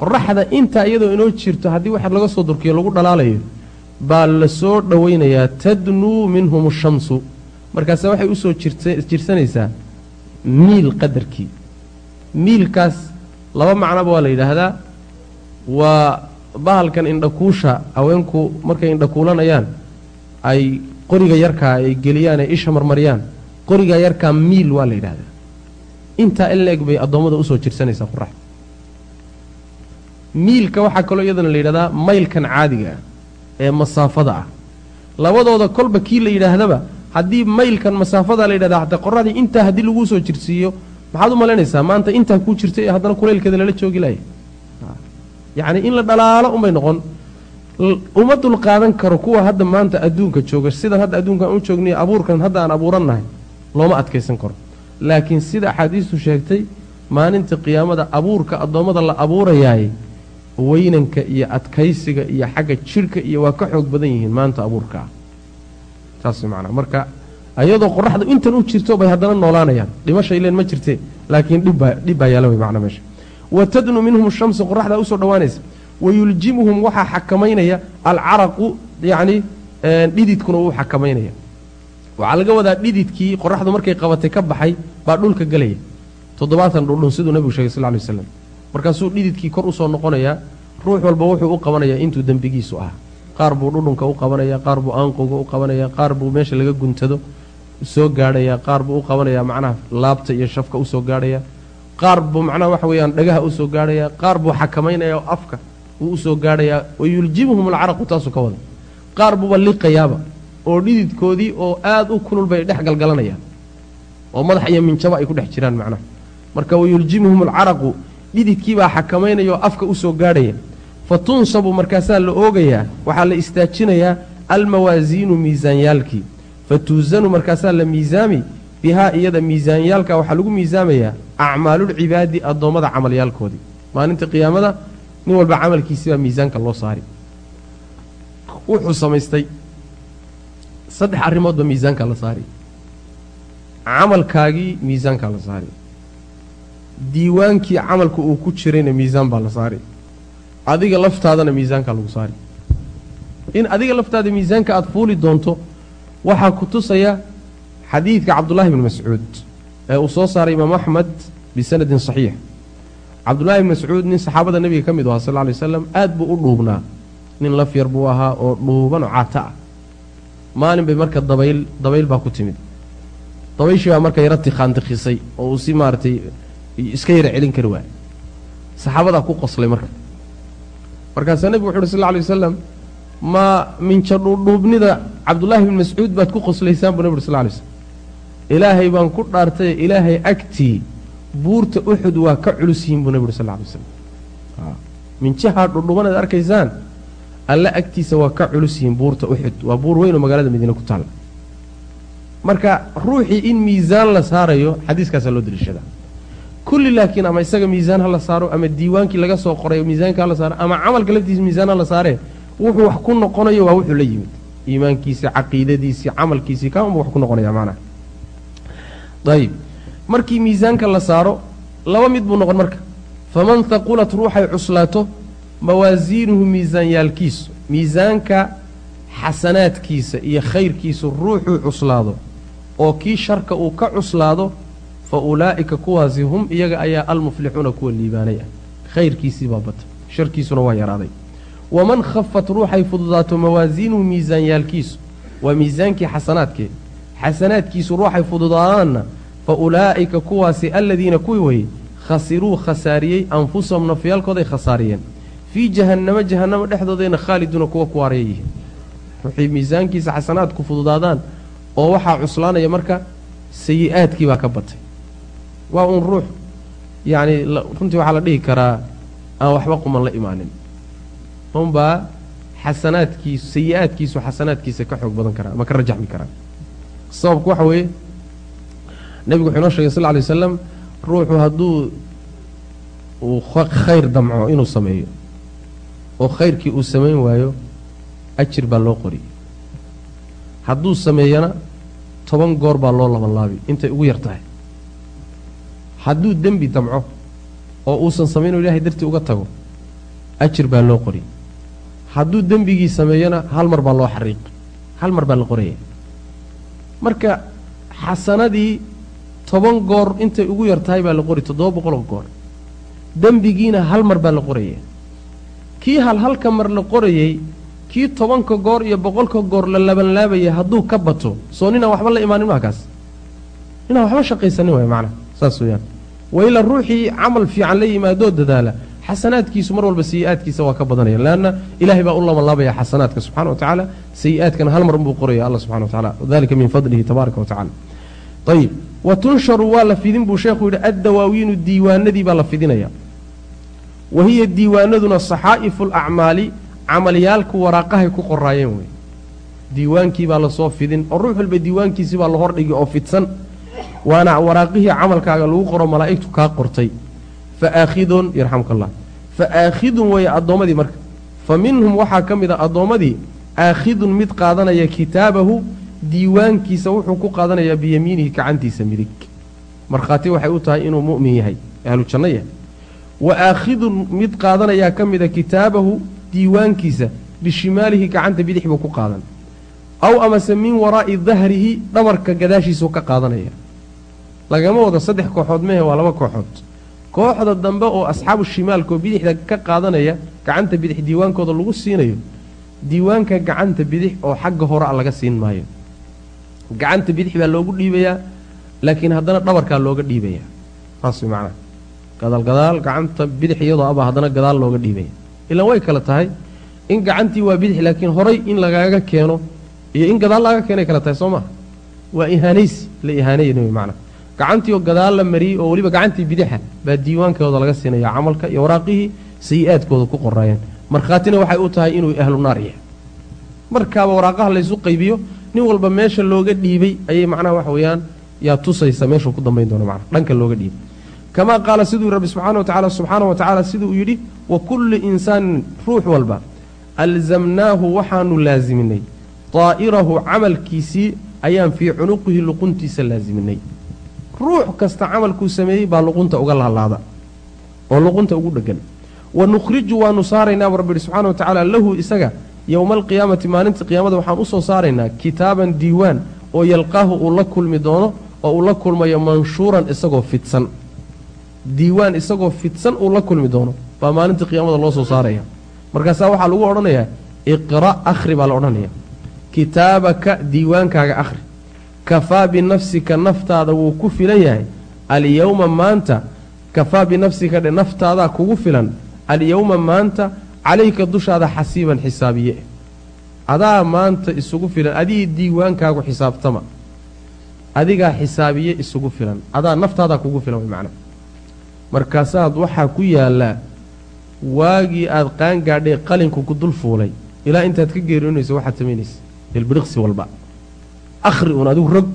Qoraxda intaa iyadoo inoo jirto haddii wax laga soo durkiyo lagu dhalaalayo baa la soo dhowaynayaa tadnuu minhum ashamsu markaase waxay u soo jirsanaysaa miil qadarkii. Miilkaas laba macnoba waa la yidhaahdaa waa bahalkan indhakuusha haweenku markay indhakuulanayaan ay qoriga yarkaa ay geliyaan ay isha marmariyaan. Qoriga yarkaa miil waa la yidhahdaa intaa in la-eg bay addoommada u soo jirsanaysaa qoraxda miilka waxaa kaloo iyadana la yidhahdaa maylkan caadiga ah ee masaafada ah. Labadooda kolba kii la yidhaahdaba haddii maylkan masaafada la yidhahda hataa qoraxdii intaa haddii laguu soo jirsiiyo maxaad u malaynaysaa? Maanta intaa kuu jirtay ee haddana kulaylkeeda lala joogi laaya yacni in la dhalaalo unbay noqon uma dul qaadan karo kuwa hadda maanta adduunka jooga sidan hadda adduunkan u joogniy abuurkan hadda aan abuurannahay looma adkaysan karo. Laakiin sida axaadiistu sheegtay maalinta qiyaamada abuurka addoommada la abuurayaay weynanka iyo adkaysiga iyo xagga jidhka iyo waa ka xoog badan yihiin maanta abuurkaa saas macnaa. Marka ayadoo qoraxda intan u jirto bay haddana noolaanayaan. Dhimasha ileen ma jirte laakiin dhibbaa dhib baa yaalla wey macnaa meesha. Wa tadnu minhum shamsu qoraxdaa u soo dhowaanaysa wayuljimuhum waxaa xakamaynaya alcaraqu yacni dhididkuna wuu xakamaynaya waxaa laga wadaa dhididkii qoraxdu markay qabatay ka baxay baa dhulka gelaya toddobaatan dhudhun siduu nebigu sheegay sal ly waslam markaasuu dhididkii kor u soo noqonayaa ruux walba wuxuu u qabanayaa intuu dembigiisu ahaa qaar buu dhudhunka u qabanaya qaar buu aanqowga u qabanaya qaar buu meesha laga guntado soo gaadhayaa qaar buu u qabanayaa macnaha laabta iyo shafka u soo gaadhayaa qaar buu macnaha waxa weeyaan dhagaha u soo gaadhayaa qaar buu xakamaynayaa oo afka uu u soo gaadhayaa wa yuljimuhum alcaraqu taasuu ka wada qaar buuba liqayaaba oo dhididkoodii oo aada u kulul bay dhex galgalanayaan. Oo madax iyo minjaba ay ku dhex jiraan macnaha. Marka wayuljimuhum alcaraqu dhididkiibaa xakamaynaya oo afka u soo gaadhaya. Fa tunsabu markaasaa la oogayaa waxaa la istaajinayaa almawaasiinu miisaanyaalkii. Fa tuusanu markaasaa la miisaami bihaa iyada miisaanyaalka waxaa lagu miisaamayaa acmaalulcibaadi addoommada camalyaalkoodii maalinta qiyaamada nin walba camalkiisibaa miisaanka loo saari wuxuu samaystay saddex arrimoodba miisaankaa la saari camalkaagii miisaankaa la saari diiwaankii camalka uu ku jirayna miisaan baa la saari adiga laftaadana miisaankaa lagu saari in adiga laftaada miisaanka aada fuuli doonto waxaa ku tusaya xadiidka cabdullaahi bni mascuud ee uu soo saaray imaam axmed bisanadin saxiix cabdullaahi mascuud nin saxaabada nebiga ka mid u aha sal ly waslam aad buu u dhuubnaa. Nin laf yar buu ahaa oo dhuuban oo cata ah. Maalin bay marka dabayl dabayl baa ku timid. Dabayshii baa marka yaro tikhaantikhisay oo uu si maaragtay iska yara celin kari waayey. Saxaabadaa ku qoslay marka. Markaasaa nebigu wuxu uhi sal alay wasalam ma minja dhuudhuubnida cabdullaahi bni mascuud baad ku qoslaysaan buu nebi uri sal lay slam ilaahay baan ku dhaartay ilaahay agtii buurta uxud waa ka culus yihiin buu nebi uri sal lla alay waslam minjahaa dhudhuubanaad arkaysaan alle agtiisa waa ka culus yihiin buurta uxud waa buur weyn oo magaalada madiine ku taalla marka ruuxii in miisaan la saarayo xadiiskaasaa loo daliishadaa kulli laakiin ama isaga miisaan ha la saaro ama diiwaankii laga soo qoray miisaanka ha la saaro ama camalka laftiisa miisaan ha la saaree wuxuu wax ku noqonayo waa wuxuu la yimid. Iimaankiisii caqiidadiisii camalkiisii kaanba wax ku noqonaya macnaha ayib markii miisaanka la saaro laba mid buu noqon marka. Faman haqulat ruuxay cuslaato mawaasiinuhu miisaanyaalkiisu miisaanka xasanaadkiisa iyo khayrkiisu ruuxuu cuslaado oo kii sharka uu ka cuslaado fa ulaa'ika kuwaasi hum iyaga ayaa almuflixuuna kuwa liibaanay ah khayrkiisii baa bata sharkiisuna waa yaraaday. Waman khafat ruuxay fududaato mawaasiinuhu miisaanyaalkiisu waa miisaankii xasanaadkeed xasanaadkiisu ruuxay fududaadaanna fa ulaa'ika kuwaasi aladiina kuwii weye khasiruu khasaariyey anfusahum nafyaalkooday khasaariyeen. Fii jahannamo jahannamo dhexdoodayna khaaliduuna kuwa ku waaraya yihiin. Ruuxii miisaankiisa xasanaadku fududaadaan oo waxaa cuslaanaya marka sayi-aadkii baa ka batay. Waa uun ruux yacni runtii waxaa la dhihi karaa aan waxba quman la imaanin. Unbaa xasanaadkiisu sayi-aadkiisu xasanaadkiisa ka xoog badan karaa ama ka rajaxmi karaa. Sababku waxa weeye nebigu wuxuu inoo sheegay sal alay wasalam ruuxu hadduu uu khayr damco inuu sameeyo oo khayrkii uu samayn waayo ajir baa loo qori hadduu sameeyana toban goor baa loo labanlaabi intay ugu yar tahay. Hadduu dembi damco oo uusan samayno ilaahay dartii uga tago ajir baa loo qori hadduu dembigii sameeyana hal mar baa loo xariiq hal mar baa la qoraya marka xasanadii toban goor intay ugu yar tahay baa la qori toddoba boqoloo goor. Dembigiina hal mar baa la qoraya kii hal halka mar la qorayey kii tobanka goor iyo boqolka goor la labanlaabayay hadduu ka bato soo ninaan waxba la imaanin maakaas ninaan waxba shaqaysanin waay macnaha saas weeyaan. Waila ruuxii camal fiican la yimaadoo dadaala. Xasanaadkiisu mar walba sayi-aadkiisa waa ka badanaya. Leanna ilaahay baa u labanlaabaya xasanaadka subxana wa tacaala. Sayi-aadkana hal mar unbuu qoraya alla subxana wa tacala dalika min fadlihi tabaaraka wa tacala ayib wa tunsharu waa la fidin buu sheekhu yidhi addawaawiinu diiwaanadii baa la fidinaya. Wa hiya diiwaanaduna saxaa'ifu alacmaali camalyaalku waraaqahay ku qoraayeen wey diiwaankii baa la soo fidin oo ruux walba diiwaankiisii baa la hordhigi oo fidsan waana waraaqihii camalkaaga lagu qoro malaa'igtu kaa qortay. Fa aakhidun yarxamka allah fa aakhidun weeye addoommadii marka. Fa minhum waxaa ka mid a addoommadii aakhidun mid qaadanaya kitaabahu diiwaankiisa wuxuu ku qaadanayaa biyamiinihi gacantiisa midig. Markhaati waxay u tahay inuu mu'min yahay ahlu janno yahay. Wa aakhidun mid qaadanayaa ka mida kitaabahu diiwaankiisa bishimaalihi gacanta bidix buu ku qaadan. Aw amase min waraa'i dahrihi dhabarka gadaashiisuu ka qaadanaya. Lagama wado saddex kooxood mehe waa laba kooxood. Kooxda dambe oo asxaabu shimaalkaoo bidixda ka qaadanaya gacanta bidix diiwaankooda lagu siinayo diiwaanka gacanta bidix oo xagga hore a laga siin maayo gacanta bidix baa loogu dhiibayaa laakiin haddana dhabarkaa looga dhiibayaa. Saas way macnaha gadaal gadaal gacanta bidix iyadoo abaa haddana gadaal looga dhiibaya ilaan way kale tahay in gacantii waa bidix laakiin horay in lagaaga keeno iyo in gadaal laaga keenay kale tahay soo maha waa ihaanaysi la ihaanayna wey macnaha gacantii oo gadaal la mariyey oo weliba gacantii bidixa baa diiwaankooda laga siinaya camalka iyo waraaqihii sayi-aadkooda ku qoraayeen markhaatina waxay u tahay inuu ahlu naar yahay. Markaaba waraaqaha laysu qaybiyo nin walba meesha looga dhiibay ayay macnaha waxa weeyaan yaa tusaysa meeshuu ku dambayn doono macnaha dhanka looga dhiibay. Kamaa qaala siduu rabbi subxaana wa tacala subxaana wa tacaala siduu yidhi wa kulli insaanin ruux walba alzamnaahu waxaanu laasiminay. Daa'irahu camalkiisii ayaan fii cunuqihi luquntiisa laasiminay. Ruux kasta camalkuu sameeyey baa luqunta uga laalaada oo luqunta ugu dheggan. Wa nukhriju waanu saaraynaa bu rabbi yihi subxana wa tacaala lahu isaga yowma alqiyaamati maalinta qiyaamada waxaan u soo saaraynaa kitaaban diiwaan oo yalqaahu uu la kulmi doono oo uu la kulmayo manshuuran isagoo fidsan. Diiwaan isagoo fidsan uu la kulmi doono baa maalinta qiyaamada loo soo saaraya. Markaasaa waxaa lagu odhanayaa iqra' akhri baa la odhanaya kitaabaka diiwaankaaga akhri. Kafaa binafsika naftaada wuu ku filan yahay. Alyowma maanta kafaa binafsika dhe naftaadaa kugu filan. Alyowma maanta calayka dushaada xasiiban xisaabiye. Adaa maanta isugu filan adigii diiwaankaagu xisaabtama. Adigaa xisaabiye isugu filan adaa naftaadaa kugu filan way macnaha markaasaad waxaa ku yaallaa waagii aad qaangaadhay qalinku ku dul fuulay ilaa intaad ka geerinayso waxaad samaynaysa ilbiriqsi walba. Akhri un adigu rog.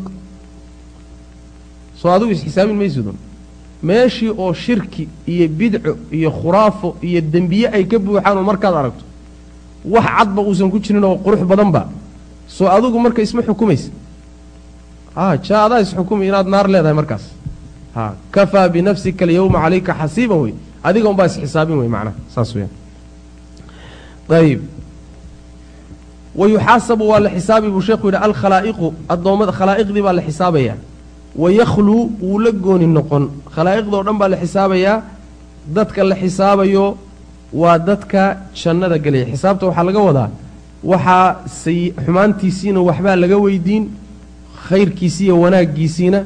Soo adigu isxisaabin maysidun meeshii oo shirki iyo bidco iyo khuraafo iyo dembiye ay ka buuxaan oo markaad aragto wax cadba uusan ku jirin oo qurux badanba soo adigu marka isma xukumaysa. A jaa adaa isxukumi inaad naar leedahay markaas. Kafaa binafsika alyowma calayka xasiiban wey. Adiga unbaa isxisaabin wey macnaha saas weyaan ayib. Wayuxaasabu waa la xisaabi buu sheekhu yidhi alkhalaa'iqu addoommada khalaa'iqdii baa la xisaabayaa wayakluu wuu la gooni noqon. Khalaa'iqdoo dhan baa la xisaabayaa. Dadka la xisaabayo waa dadka jannada gelaya xisaabta waxaa laga wadaa. Waxaa xumaantiisiina waxbaa laga weydiin. Khayrkiisiiyo wanaaggiisiina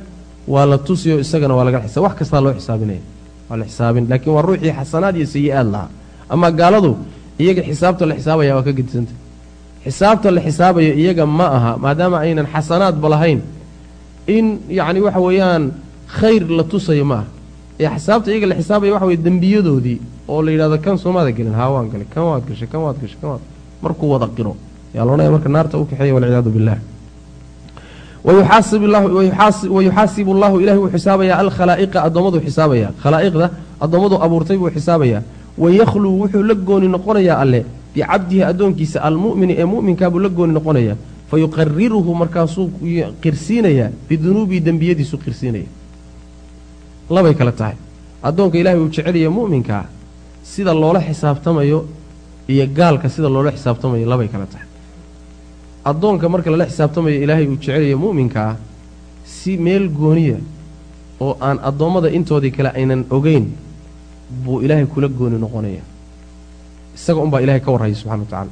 waa la tusiyo isagana waa laga xisa wax kastaa loo xisaabinaya. Waa la xisaabin laakiin waa ruuxii xasanaad iyo sayi-aad lahaa. Amaa gaaladu iyaga xisaabta la xisaabaya waa ka gedisanta xisaabta la xisaabayo iyaga ma aha maadaama aynan xasanaadba lahayn in yacni waxa weeyaan khayr la tusayo ma aha ee xisaabta iyaga la xisaabaya waxa weye dembiyadoodii oo la yidhahdo kan soomaada gelin haa waan galay kan waad gashay kan waad gashay kan waad markuu wada qiro yaa loodhanaya marka naarta u kaxeeya walciyaadu billah wayuxaasibu allahu ilahi wuu xisaabayaa alkhalaa'iqa addoommadu xisaabaya. Khalaa'iqda addoommadu abuurtay buu xisaabayaa wayakluu wuxuu la gooni noqonayaa alle bicabdihi addoonkiisa almu'mini ee mu'minkaabuu la gooni noqonayaa fa yuqariruhu markaasuu qirsiinayaa bidunuubii dembiyadiisu qirsiinaya labay kale tahay addoonka ilahay uu jecelaya mu'minkaa sida loola xisaabtamayo iyo gaalka sida loola xisaabtamayo labay kale tahay addoonka marka lala xisaabtamayo ilaahay uu jecelaya mu'minka ah si meel gooniya oo aan addoommada intoodii kale aynan ogeyn buu ilaahay kula gooni noqonaya isaga unbaa ilahay ka warraya subxana wa tacaala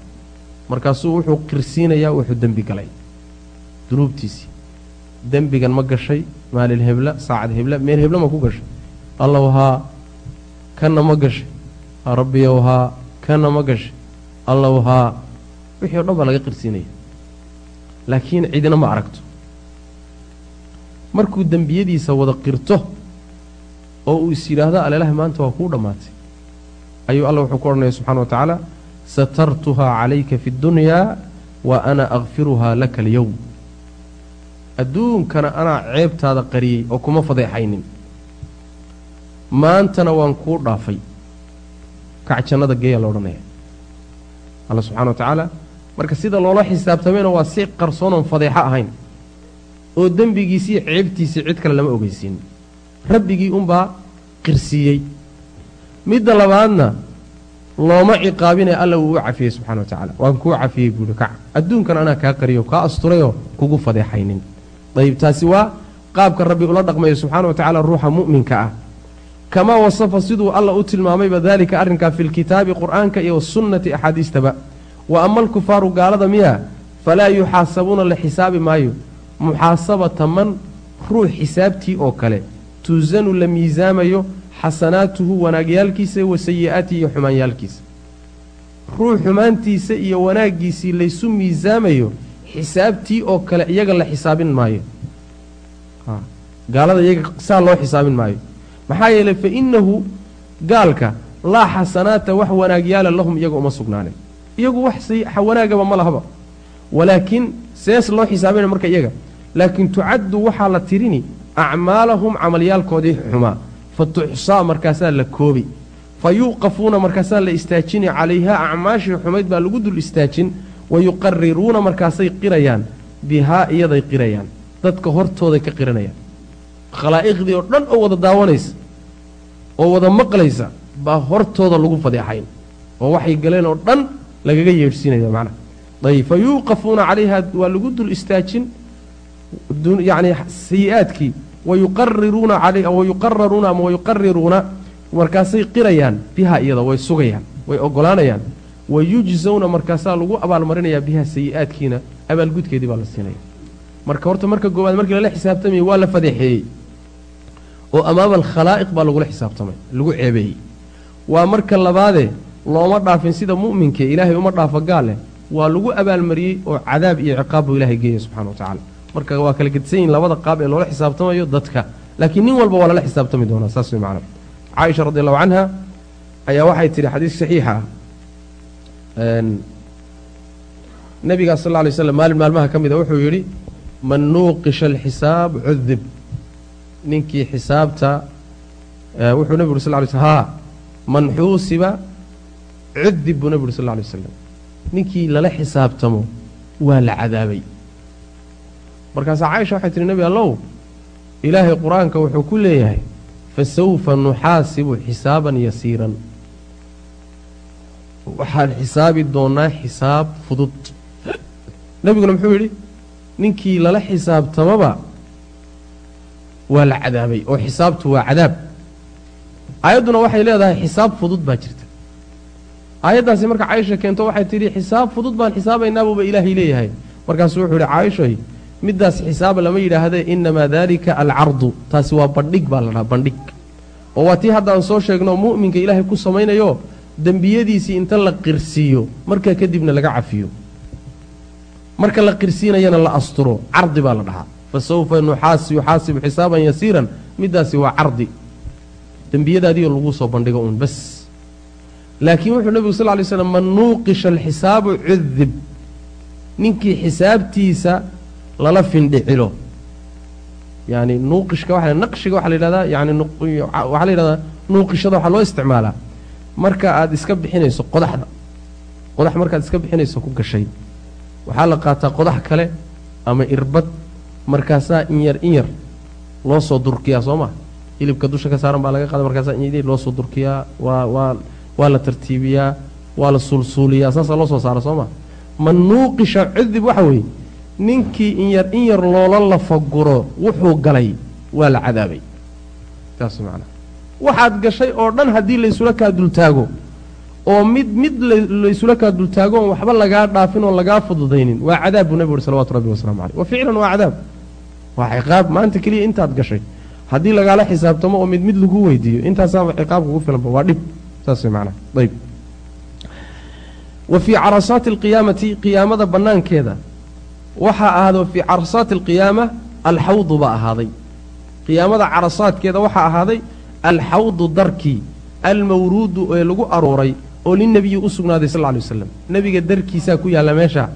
markaasuu wuxuu qirsiinayaa wuxuu dembi galay. Dunuubtiisii. Dembigan ma gashay maalin hebla saacad hebla meel hebla ma ku gashay. Allow haa kanna ma gashay. Rabbiyow haa kanna ma gashay. Allow haa wixii o dhan baa laga qirsiinaya laakiin cidina ma aragto. Markuu dembiyadiisa wada qirto oo uu is yidhaahdo aleelaha maanta waa kuu dhammaatay. Ayuu alla wuxuu ku odhanaya subxana wa tacaala satartuhaa calayka fi ddunyaa wa ana akfiruhaa laka alyowm adduunkana anaa ceebtaada qariyey oo kuma fadeexaynin. Maantana waan kuu dhaafay. Kac jannada geeyaa la odhanaya. Alla subxana wa tacaala marka sida loola xisaabtamayna waa si qarsoonoon fadeexo ahayn oo dembigiisiiyo ceebtiisii cid kale lama ogeysiin rabbigii unbaa qirsiiyey. Midda labaadna looma ciqaabinaya alla wuu u cafiyey subxana wa tacaala. Waan kuu cafiyey buuhi kac adduunkan anaa kaa qariyo kaa asturayoo kugu fadeexaynin. Dayib taasi waa qaabka rabbi ula dhaqmayo subxaana wa tacaala ruuxa mu'minka ah. Kamaa wasafa siduu alla u tilmaamayba daalika arrinkaa fi lkitaabi qur'aanka iyo wasunnati axaadiistaba. Wa ama alkufaaru gaalada miyaa falaa yuxaasabuuna la xisaabi maayo. Muxaasabata man ruux xisaabtii oo kale. Tuusanu la miisaamayo xasanaatuhu wanaagyaalkiisa wa sayi'aatihi iyo xumaanyaalkiisa. Ruux xumaantiisa iyo wanaaggiisii laysu miisaamayo xisaabtii oo kale iyaga la xisaabin maayo. Gaalada iyaga saa loo xisaabin maayo. Maxaa yeelay fa innahu gaalka laa xasanaata wax wanaagyaala lahum iyaga uma sugnaanin iyagu wax wanaagaba ma lahaba. Walaakiin sees loo xisaabina marka iyaga. Laakiin tucaddu waxaa la tirini acmaalahum camalyaalkoodii xumaa fa tuxsaa markaasaa la koobi. Fa yuuqafuuna markaasaa la istaajini calayhaa acmaashii xumayd baa lagu dul istaajin. Wa yuqariruuna markaasay qirayaan bihaa iyaday qirayaan. Dadka hortooday ka qiranayaan. Khalaa'iqdii oo dhan oo wada daawanaysa oo wada maqlaysa baa hortooda lagu fadeexayn. Oo waxay galeen oo dhan lagaga yeedhsiinaya macnaha. Ayb fa yuuqafuuna calayha waa lagu dul istaajin yacni sayi-aadkii wayuqariruuna wayuqararuuna ama wayuqariruuna markaasay qirayaan bihaa iyada way sugayaan way ogolaanayaan wayujzawna markaasaa lagu abaalmarinayaa bihaa sayi-aadkiina abaalgudkeedii baa la siinaya. Marka horta marka goobaad markii lala xisaabtamayay waa la fadeexeeyey. Oo amaama alkhalaa'iq baa lagula xisaabtamay lagu ceebeeyey. Waa marka labaadee looma dhaafin sida mu'minkee ilaahay uma dhaafo gaalleh waa lagu abaalmariyey oo cadaab iyo ciqaab buu ilahay geeya subxana wa tacaala marka waa kala gedisan yihiin labada qaab ee loola xisaabtamayo dadka. Laakiin nin walba waa lala xisaabtami doonaa saas way macana caaisha radi allahu canha ayaa waxay tidhi xadiis saxiixa ah sal lla lay slam maalin maalmaha ka mida wuxuu yidhi man nuuqisha alxisaab cudib ninkii xisaabta wuxuu nebigu uri sal lay slm haa man xuusiba cudib buu nebigu uri sal lla lay waslam ninkii lala xisaabtamo waa la cadaabay markaasaa caaisha waxay tihi nebi allow ilaahay qur'aanka wuxuu ku leeyahay fasawfa nuxaasibu xisaaban yasiiran. Waxaan xisaabi doonaa xisaab fudud. Nebiguna muxuu yidhi ninkii lala xisaabtamaba waa la cadaabay oo xisaabtu waa cadaab. Aayadduna waxay leedahay xisaab fudud baa jirta. Aayaddaasi marka caaisha keento waxay tidhi xisaab fudud baan xisaabaynaabuuba ilaahay leeyahay. Markaasuu wuxuu yidhi caaishoy middaas xisaaba lama yidhaahdee innamaa daalika alcardu taasi waa bandhig baa la dhahaa bandhig. Oo waa tii hadda aan soo sheegno mu'minka ilaahay ku samaynayo dembiyadiisii inta la qirsiiyo markaa kadibna laga cafiyo. Marka la qirsiinayana la asturo cardi baa la dhahaa. Fa sawfa yuxaasibu xisaaban yasiiran middaasi waa cardi. Dembiyadaadiio lagu soo bandhigo uun bas. Laakiin wuxuu nebigu sal lay slam man nuuqisha alxisaabu cudib ninkii xisaabtiisa lala findhicilo. Yani nuuqishka waa naqshiga waxaa la yidhahdaa yani waxaa la yidhahdaa nuuqishada waxaa loo isticmaalaa marka aad iska bixinayso qodaxda qodax markaad iska bixinayso ku gashay waxaa la qaataa qodax kale ama irbad markaasaa in yar in yar loo soo durkiyaa soo maa hilibka dusha ka saaran baa laga qaada markaasaa in loo soo durkiyaa waa waa waa la tartiibiyaa waa la suulsuuliyaa saasaa loo soo saara soo maa man nuuqisha cudib waxa weeye ninkii in yar in yar loola lafaguro wuxuu galay waa la cadaabay. Saas macnaa waxaad gashay oo dhan haddii laysula kaa dultaago oo mid mid laysula kaa dultaago oon waxba lagaa dhaafin oon lagaa fududaynin waa cadaab buu nebigu uhi salawatu rabbi wasalamu caleyh wa ficlan waa cadaab. Waa ciqaab maanta keliya intaad gashay. Haddii lagaala xisaabtamo oo mid mid lagu weydiiyo intaasaaba ciqaabka ugu filanba waa dhib. Saas way macnaa ayb wa fii carasaati alqiyaamati qiyaamada bannaankeeda waxaa ahaado fii carasaati alqiyaama alxawdu baa ahaaday. Qiyaamada carasaadkeeda waxaa ahaaday alxawdu darkii almawruudu ee lagu arooray oo linebiyi u sugnaaday sal ly waslam nebiga darkiisaa ku yaalla meesha.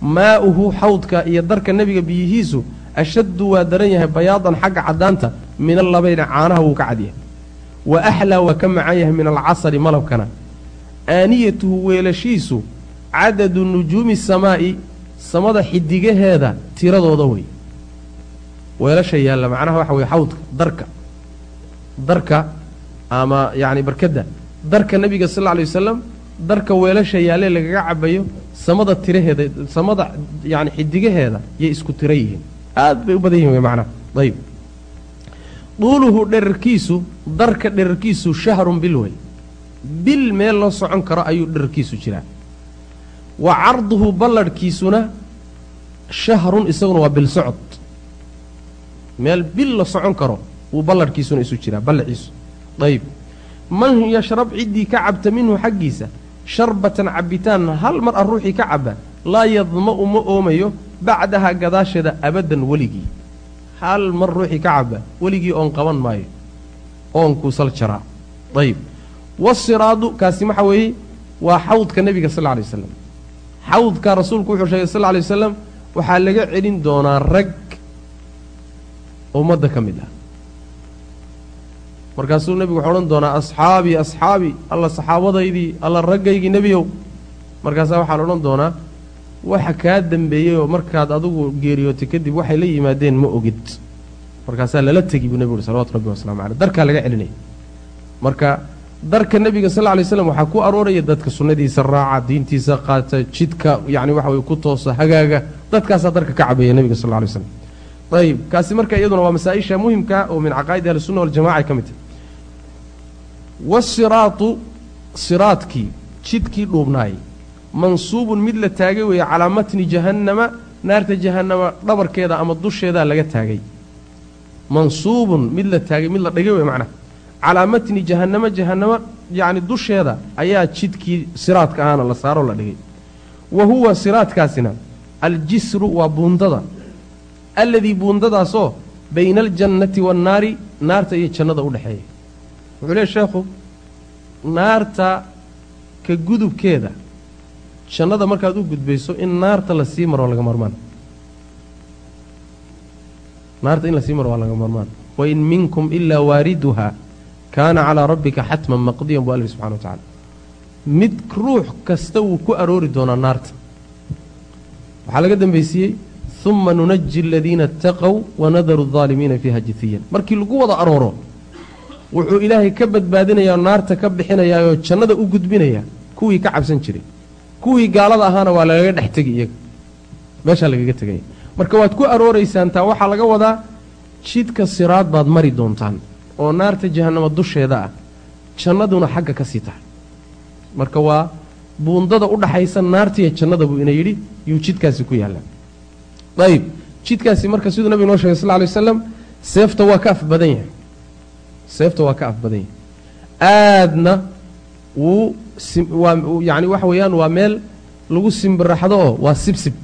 Maa'uhu xawdka iyo darka nebiga biyihiisu ashaddu waa daran yahay bayaadan xagga caddaanta min allabayni caanaha wuu ka cadyahay wa axlaa waa ka macan yahay min alcasali malabkana. Aaniyatuhu weelashiisu cadadu nujuumi samaa'i samada xidigaheeda tiradooda wey. Weelasha yaalla macnaha waxa weye xawdka darka. Darka ama yacni barkadda. Darka nebiga sal alla alay wasalam darka weelasha yaallee lagaga cabayo samada tiraheeda samada yani xidigaheeda yay isku tira yihiin. Aad bay u badan yihiin wey macnaha. Ayib duuluhu dherarkiisu darka dherarkiisu shahrun bil wey. Bil meel loo socon karo ayuu dherarkiisu jiraa wa carduhu ballarhkiisuna shahrun isaguna waa bil socod. Meel bil la socon karo wuu ballarhkiisuna isu jiraa ballaciisu ayb man yashrab ciddii ka cabta minhu xaggiisa sharbatan cabbitaan hal mar a ruuxii ka cabba laa yadma'u ma oomayo bacdaha gadaasheeda abaddan weligii. Hal mar ruuxii ka cabba weligii oon qaban maayo oonkuu sal jaraa. Ayb wasiraadu kaasi waxa weeye? Waa xawdka nebiga sal lla alay wasalam xawdka rasuulku wuxuu sheegay sal lla alay wasalam waxaa laga celin doonaa rag ummadda ka mid ah. Markaasuu nebigu wuxuu odhan doonaa asxaabii asxaabii alla saxaabadaydii alla raggaygii nebiyow. Markaasaa waxaa la odhan doonaa waxa kaa dembeeyey oo markaad adigu geeriyootay kadib waxay la yimaadeen ma ogid. Markaasaa lala tegi buu nebigu uhi salawatu rabbi waslamu caleyh. Darkaa laga celinaya marka darka nebiga sal alay slam waxaa ku arooraya dadka sunnadiisa raaca diintiisa qaata jidka yacni waxa weye ku toosa hagaaga dadkaasaa darka ka cabaya nebiga sal alay slam ayib kaasi marka iyaduna waa masaa-isha muhimka oo min caqaa'idi ahlisunna waljamaca ka mid tahay wasiraatu siraadkii jidkii dhuubnaayey. Mansuubun mid la taagay weeye calaa matni jahannama naarta jahannama dhabarkeeda ama dusheedaa laga taagay. Mansuubun mid la taagay mid la dhigay wey macnaha calaa matni jahannama jahannama yacni dusheeda ayaa jidkii siraadka ahaana la saaroo la dhigay. Wa huwa siraadkaasina aljisru waa buundada. Alladii buundadaasoo bayna aljannati waannaari naarta iyo jannada u dhexeeya. Wuxuu leey sheekhu naarta ka gudubkeeda jannada markaad u gudbayso in naarta la sii maro laga marmaan. Naarta in la sii maro waa laga marmaan. Wain minkum ilaa waariduha kaana calaa rabbika xatman maqdiyan buu alla subxana wa tacala mid ruux kasta wuu ku aroori doonaa naarta. Waxaa laga dambaysiiyey uma nunaji aladiina ataqow wanadaru aldaalimiina fiiha jitiyan markii lagu wada arooro wuxuu ilaahay ka badbaadinayaa naarta ka bixinayaayoo jannada u gudbinaya kuwii ka cabsan jiray. Kuwii gaalada ahaana waa lagaga dhex tegi iyaga. Meeshaa lagaga tegaya marka waad ku arooraysaan taa waxaa laga wadaa jidka siraad baad mari doontaan oo naarta jahannama dusheeda ah jannaduna xagga ka sii tahay. Marka waa buundada u dhaxaysa naartiiyo jannada buu ina yidhi yuu jidkaasi ku yaallaa ayib jidkaasi marka siduu nabigu noo shegay sal alay wasalam seefta waa ka af badan yahay. Seefta waa ka af badan yahay. Aadna wuu waa yacni waxa weeyaan waa meel lagu simbiraxdo oo waa sibsib.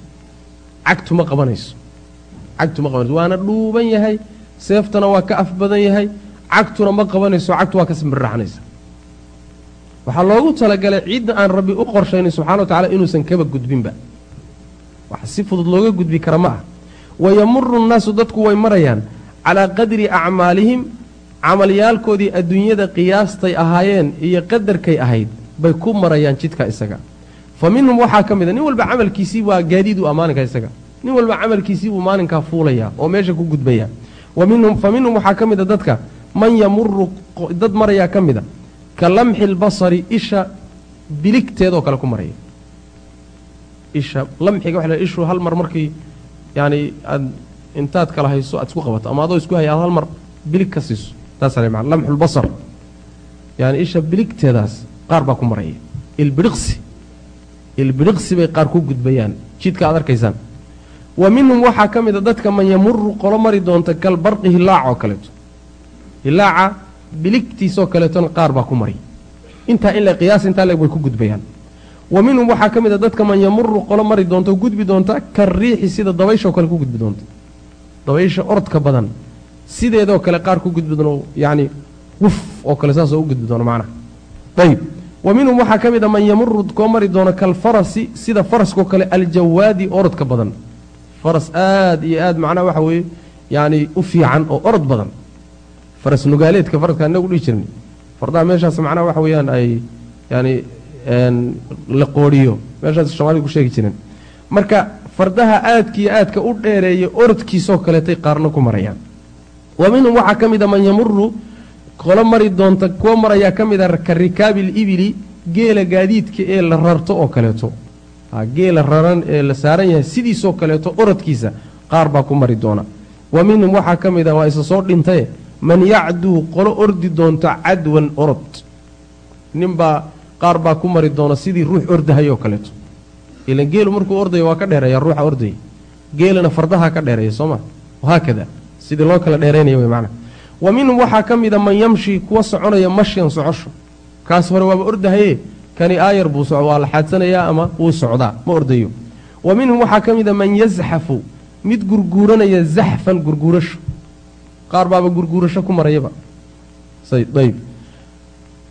Cagtu ma qabanayso. Cagtu ma qabanayso. Waana dhuuban yahay. Seeftana waa ka af badan yahay cagtuna ma qabanayso cagtu waa ka simbiraxnaysa waxaa loogu talagalay cidda aan rabbi u qorshaynin subxana wa tacala inuusan kaba gudbinba. Wax si fudud looga gudbi kara ma ah wayamuru nnaasu dadku way marayaan calaa qadri acmaalihim camalyaalkoodii adduunyada qiyaastay ahaayeen iyo qadarkay ahayd bay ku marayaan jidka isaga. Fa minhum waxaa ka mid a nin walba camalkiisii waa gaadiid u maalinka isaga. Nin walba camalkiisii buu maalinkaa fuulayaa oo meesha ku gudbaya minhum fa minhum waxaa ka mid a dadka man yamuru dad marayaa ka mid a ka lamxi albasari isha biligteedoo kale ku maraya. Isha lamxiga waxa la ishu hal mar markii yacani aad intaad kala hayso aad isku qabato ama adoo isku haya aad hal mar bilig ka siiso. Taasaa la macana lamxulbasar yaani isha biligteedaas qaar baa ku maraya. Ilbidhiqsi ilbidhiqsi bay qaar ku gudbayaan. Jidka aad arkaysaan. Wa minhum waxaa ka mid a dadka man yamuru qolo mari doonta kalbarqi hilaac oo kaleeto hilaaca biligtiisoo kaleetona qaar baa ku mari. Intaa in la qiyaas intaa leeg way ku gudbayaan. Wa minhum waxaa ka mid a dadka man yamuru qolo mari doonta oo gudbi doonta kariixi sida dabayshaoo kale ku gudbi doonta. Dabaysha orodka badan sideedoo kale qaar ku gudbi doono yacni wuf oo kale saasoo u gudbi doono macnaha. Ayib wa minhum waxaa ka mid a man yamuru koo mari doono kalfarasi sida faraskoo kale aljawaadi orodka badan. Faras aad iyo aad macnaha waxa weeye yacni u fiican oo orod badan faras nugaaleedka faraska inagu dhihi jirnay. Fardaha meeshaas macnaha waxa weeyaan ay yaani la qoodhiyo meeshaas soomaalida ku sheegi jireen. Marka fardaha aadka iyo aadka u dheereeya orodkiisoo kaleetay qaarna ku marayaan. Wa minhum waxaa ka mid a man yamuru qolo mari doonta kuwa marayaa ka mid a ka rikaabi libili geela gaadiidka ee la rarto oo kaleeto. Geela raran ee la saaran yahay sidiisoo kaleeto orodkiisa qaar baa ku mari doona. Wa minhum waxaa ka mid a waa isa soo dhintaye man yacduu qolo ordi doonta cadwan orod ninbaa qaar baa ku mari doona sidii ruux ordahayoo kaleeto. Ilan geelu markuu ordaya waa ka dheereeyaa ruuxa ordaya geelana fardaha ka dheereeya soo ma? Wahaakada sidii loo kala dheeraynaya wey macana wa minhum waxaa ka mida man yamshi kuwa soconaya mashyan socosho. Kaas hore waaba ordahaye kani aayar buu soco waa la xaadsanayaa ama wuu socdaa? Ma ordayo. Wa minhum waxaa ka mida man yazxafu mid gurguuranaya zaxfan gurguurasho qaar baaba gurguurasho ku marayaba. Ayb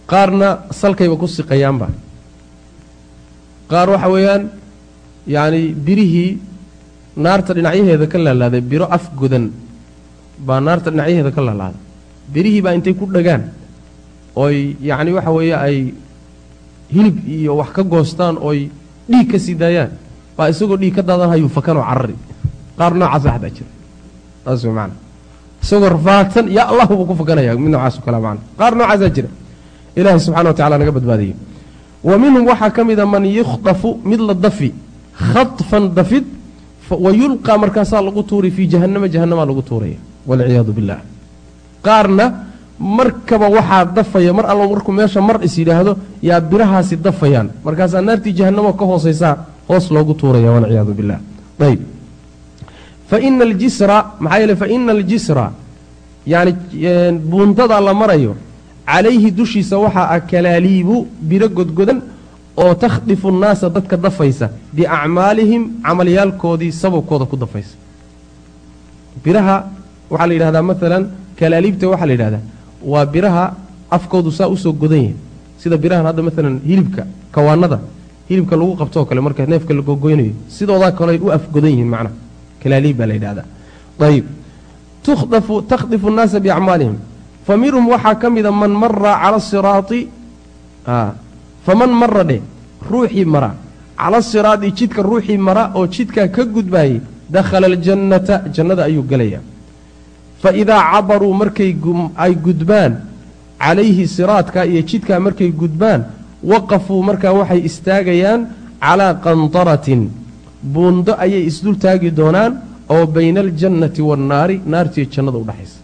qaarna salkayba ku siqayaanba. Qaar waxa weeyaan yacni birihii naarta dhinacyaheeda ka laalaaday biro af godan baa naarta dhinacyaheeda ka laalaaday. Birihii baa intay ku dhagaan ooy yacni waxa weeye ay hilib iyo wax ka goostaan ooy dhiig ka sii daayaan baa isagoo dhiig ka daadanhayuu fakanoo carari. Qaar noocaasa xataa jira. Saas wey maana isagoo rafaadsan yaa allahu buu ku fakanaya mid noocaas o kale macana qaar noocaasaa jira. Ilaahay subxana wa tacala naga badbaadiyey. Wa minhum waxaa ka mida man yukhdafu mid la dafi khadfan dafid wa yulqaa markaasaa lagu tuuray fii jahannama jahannamaa lagu tuuraya. Walciyaadu billah. Qaarna markaba waxaa dafaya mar allo markuu meesha mar is yidhaahdo yaa birahaasi dafayaan. Markaasaa naartii jahannamo ka hoosaysaa hoos loogu tuuraya walciyaadu billah. Ayb faina aljisra maxaa yeele faina aljisra yani buundadaa la marayo calayhi dushiisa waxaa ah kalaaliibu biro godgodan oo takhdifu nnaasa dadka dafaysa biacmaalihim camalyaalkoodii sababkooda ku dafaysa biraha waxaa la yidhahdaa maalan kalaaliibta waxaa la yidhahdaa waa biraha afkoodu saa u soo godan yahay sida birahan hadda maalan hilibka kawaanada hilibka lagu qabtoo kale marka neefka la gogoynayo sidoodaa kale u afgodan yihiin macnaha kalaaliib baa la yidhahdaa. Ayib takhdifu nnaasa biacmaalihim. Fa minhum waxaa ka mida man mara cala siraati faman mara dheh ruuxii mara. Cala siraadi jidka ruuxii mara oo jidkaa ka gudbaayey dakhala aljannata jannada ayuu gelayaa. Fa idaa cabaruu markay ay gudbaan calayhi siraadka iyo jidkaa markay gudbaan waqafuu markaa waxay istaagayaan calaa qantaratin buundo ayay isdul taagi doonaan oo bayna aljannati waannaari naartii jannada udhexaysa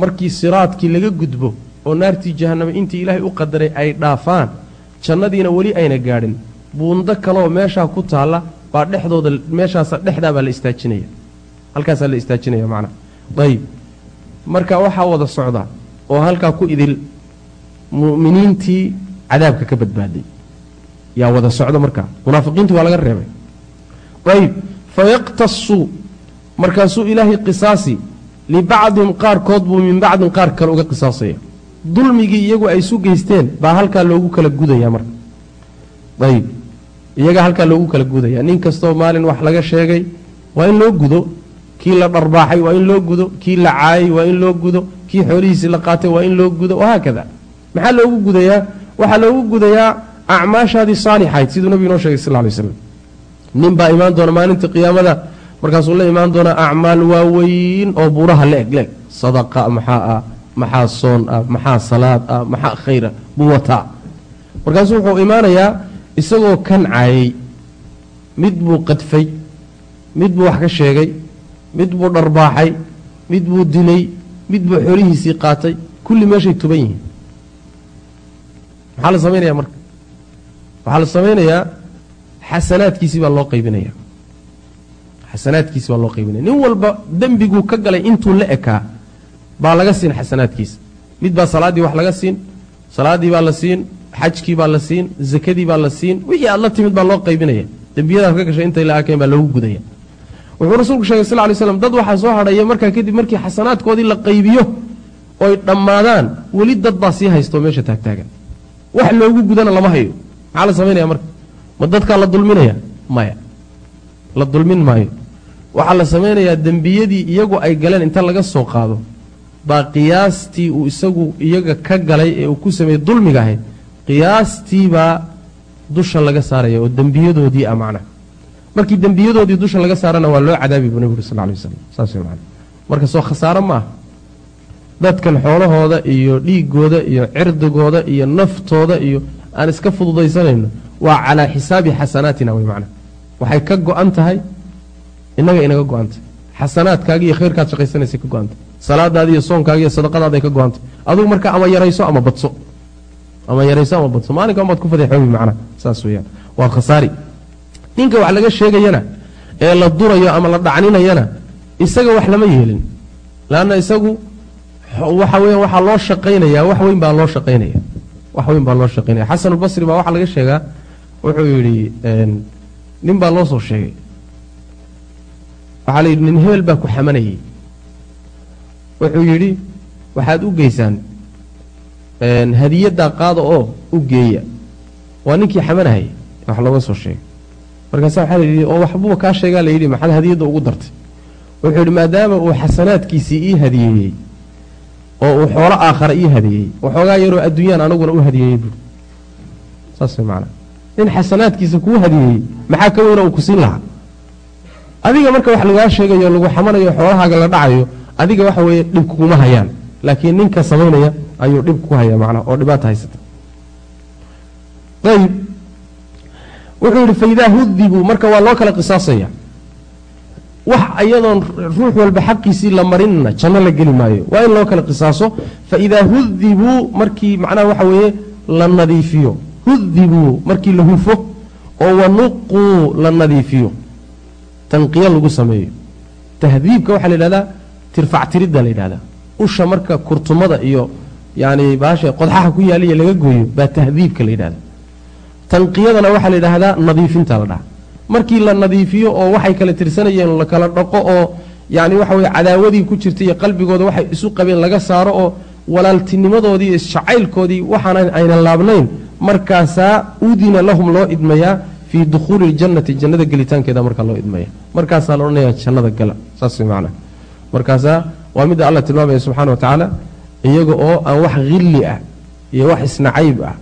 markii siraadkii laga gudbo oo naartii jahanname intii ilaahay u qadaray ay dhaafaan jannadiina weli ayna gaadhin. Buundo kaleoo meeshaa ku taalla baa dhexdooda meeshaasa dhexdaa baa la istaajinaya. Halkaasaa la istaajinaya macnaha ayib. Marka waxaa wada socda oo halkaa ku idil mu'miniintii cadaabka ka badbaaday. Yaa wada socda markaa munaafiqiintii waa laga reebay ayib fayaqtasu markaasuu ilaahay qisaasi. Libacdihim qaarkood buu min bacdin qaar kale uga qisaasaya. Dulmigii iyagu ay isu geysteen baa halkaa loogu kala gudaya marka. Ayib iyagaa halkaa loogu kala gudaya nin kastoo maalin wax laga sheegay waa in loo gudo. Kii la dharbaaxay waa in loo gudo. Kii la caayay waa in loo gudo. Kii xoolihiisii la qaatay waa in loo gudo. Wahaakada maxaa loogu gudayaa? Waxaa loogu gudayaa acmaashaadii saalixayd siduu nabigu inoo sheegay sal lay slam nin baa imaan doona maalinta qiyaamada. Markaasuu la imaan doonaa acmaal waaweyn oo buuraha la eg leeg. Sadaqa maxaa ah? Maxaa soon ah? Maxaa salaad ah? Maxaa khayra? Buu wataa. Markaasuu wuxuu imaanayaa isagoo kan caayay mid buu qadfay mid buu wax ka sheegay mid buu dharbaaxay mid buu dilay mid buu xoolihiisii qaatay. Kulli meeshay tuban yihiin. Maxaa la samaynayaa marka? Waxaa la samaynayaa xasanaadkiisii baa loo qaybinaya. Xasanaadkiisi baa loo qaybinaya. Nin walba dembiguu ka galay intuu la ekaa baa laga siin xasanaadkiisa. Mid baa salaaddii wax laga siin salaaddii baa la siin xajkii baa la siin zakadii baa la siin wixii aad la timid baa loo qaybinaya. Dembiyadaad ka gashay intay la arkeen baa loogu gudaya. Wuxuu rasuulku sheegay sal lay slam dad waxaa soo hadhaya markaa kadib markii xasanaadkoodii la qaybiyo oy dhammaadaan weli dad baa sii haysto meesha taagtaagan. Wax loogu gudana lama hayo. Maxaa la samaynaya marka ma dadkaa la dulminaya? Maya. La dulmin maayo. Waxaa la samaynayaa dembiyadii iyagu ay galeen inta laga soo qaado. Baa qiyaastii uu isagu iyaga ka galay ee uu ku sameeyey dulmiga ahayd qiyaastiibaa dusha laga saaraya oo dembiyadoodii ah macnaha markii dembiyadoodii dusha laga saarana waa loo cadaabi buu nebigu sal lay wasalam saas macana marka soo khasaaro ma ah dadkan xoolahooda iyo dhiigooda iyo cirdigooda iyo naftooda iyo aan iska fududaysanayno waa calaa xisaabi xasanaatina wey macnaha waxay ka go-an tahay inaga go-an tahay. Xasanaadkaagi iyo khayrkaad shaqaysanaysay ka go-an tahay. Salaadaadi iyo soonkaagi iyo sadaqadaada ka go-an tahay. Adugu marka ama yarayso ama badso. Ama yarayso ama badso. Maalinka umaad ku fadeexoobi macnaha saas weeyaan. Waa khasaari. Ninka wax laga sheegayana ee la durayo ama la dhacninayana isaga wax lama yeelin. Leanna isagu waxa weya waxaa loo shaqaynayaa wax weyn baa loo shaqaynaya. Wax weyn baa loo shaqaynaya. Xasanulbasri baa waxaa laga sheegaa wuxuu yidhi nin baa loo soo sheegay. Waxaa la yidhi nin hebel baa ku xamanayay. Wuxuu yidhi waxaad u geysaan hadiyaddaa qaada oo u geeya. Waa ninkii xamanahayay wax looga soo sheegay. Markaasa waxaa la yidhi oo waxbuba kaa sheegaa la yidhi maxaad hadiyadda ugu dartay. Wuxuu yidhi maadaama uu xasanaadkiisii ii hadiyeeyey oo uu xoolo aakhara ii hadiyeeyey waxoogaa yaroo adduunyaan anaguna u hadiyeeyey buuri saas way macnaa nin xasanaadkiisa kuu hadiyeeyey maxaa ka weyna uu ku siin lahaa? Adiga marka wax lagaa sheegayo lagu xamanayo xoolahaaga la dhacayo adiga waxa weeye dhibka kuma hayaan. Laakiin ninka samaynaya ayuu dhib ku haya macnaa oo dhibaata haysata. Ayib wuxuu yidhi faidaa hudibuu marka waa loo kala qisaasaya. Wax iyadoon ruux walba xaqiisii la marinna janno la geli maayo. Waa in loo kala qisaaso faidaa hudibuu markii macnaha waxa weeye la nadiifiyo hudibuu markii la hufo oo wanuquu la nadiifiyo. Tanqiyo lagu sameeyo. Tahdiibka waxaa la yidhahdaa tirfactiridda la yidhahdaa. Usha marka kurtumada iyo yani baasha qodxaha ku yaaliya laga gooyo baa tahdiibka la yidhahda tanqiyadana waxaa la yidhaahdaa nadiifinta la dhaha. Markii la nadiifiyo oo waxay kala tirsanayeen la kala dhaqo oo yani waxa weye cadaawadii ku jirta iyo qalbigooda waxay isu qabeen laga saaro oo walaaltinimadoodii iyo isjacaylkoodii waxaan aynan laabnayn markaasaa udina lahum loo idmayaa fii dukhuuli ljannati jannada gelitaankeeda markaa loo idmaya markaasaa la odhanaya jannada gala. Saas macnaha markaasaa waa midda alla tilmaamaya subxana wa tacaala iyaga oo aan wax hilli ah iyo wax isnacayb ah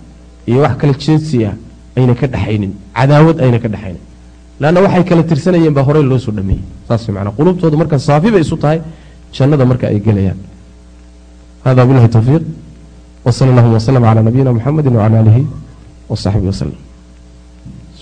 iyo wax kala jeedsi ah ayna ka dhexaynin cadaawad ayna ka dhexaynin leanna waxay kala tirsanayeen baa horey loo soo dhameeyey. Saas macnaa. Qulubtoodu marka saafi bay isu tahay jannada marka ay gelayaan. Hada billahi towfiiq wsala allahuma wslm calaa nabiyina muxamedi wcala aalihi wasaxbihi waslem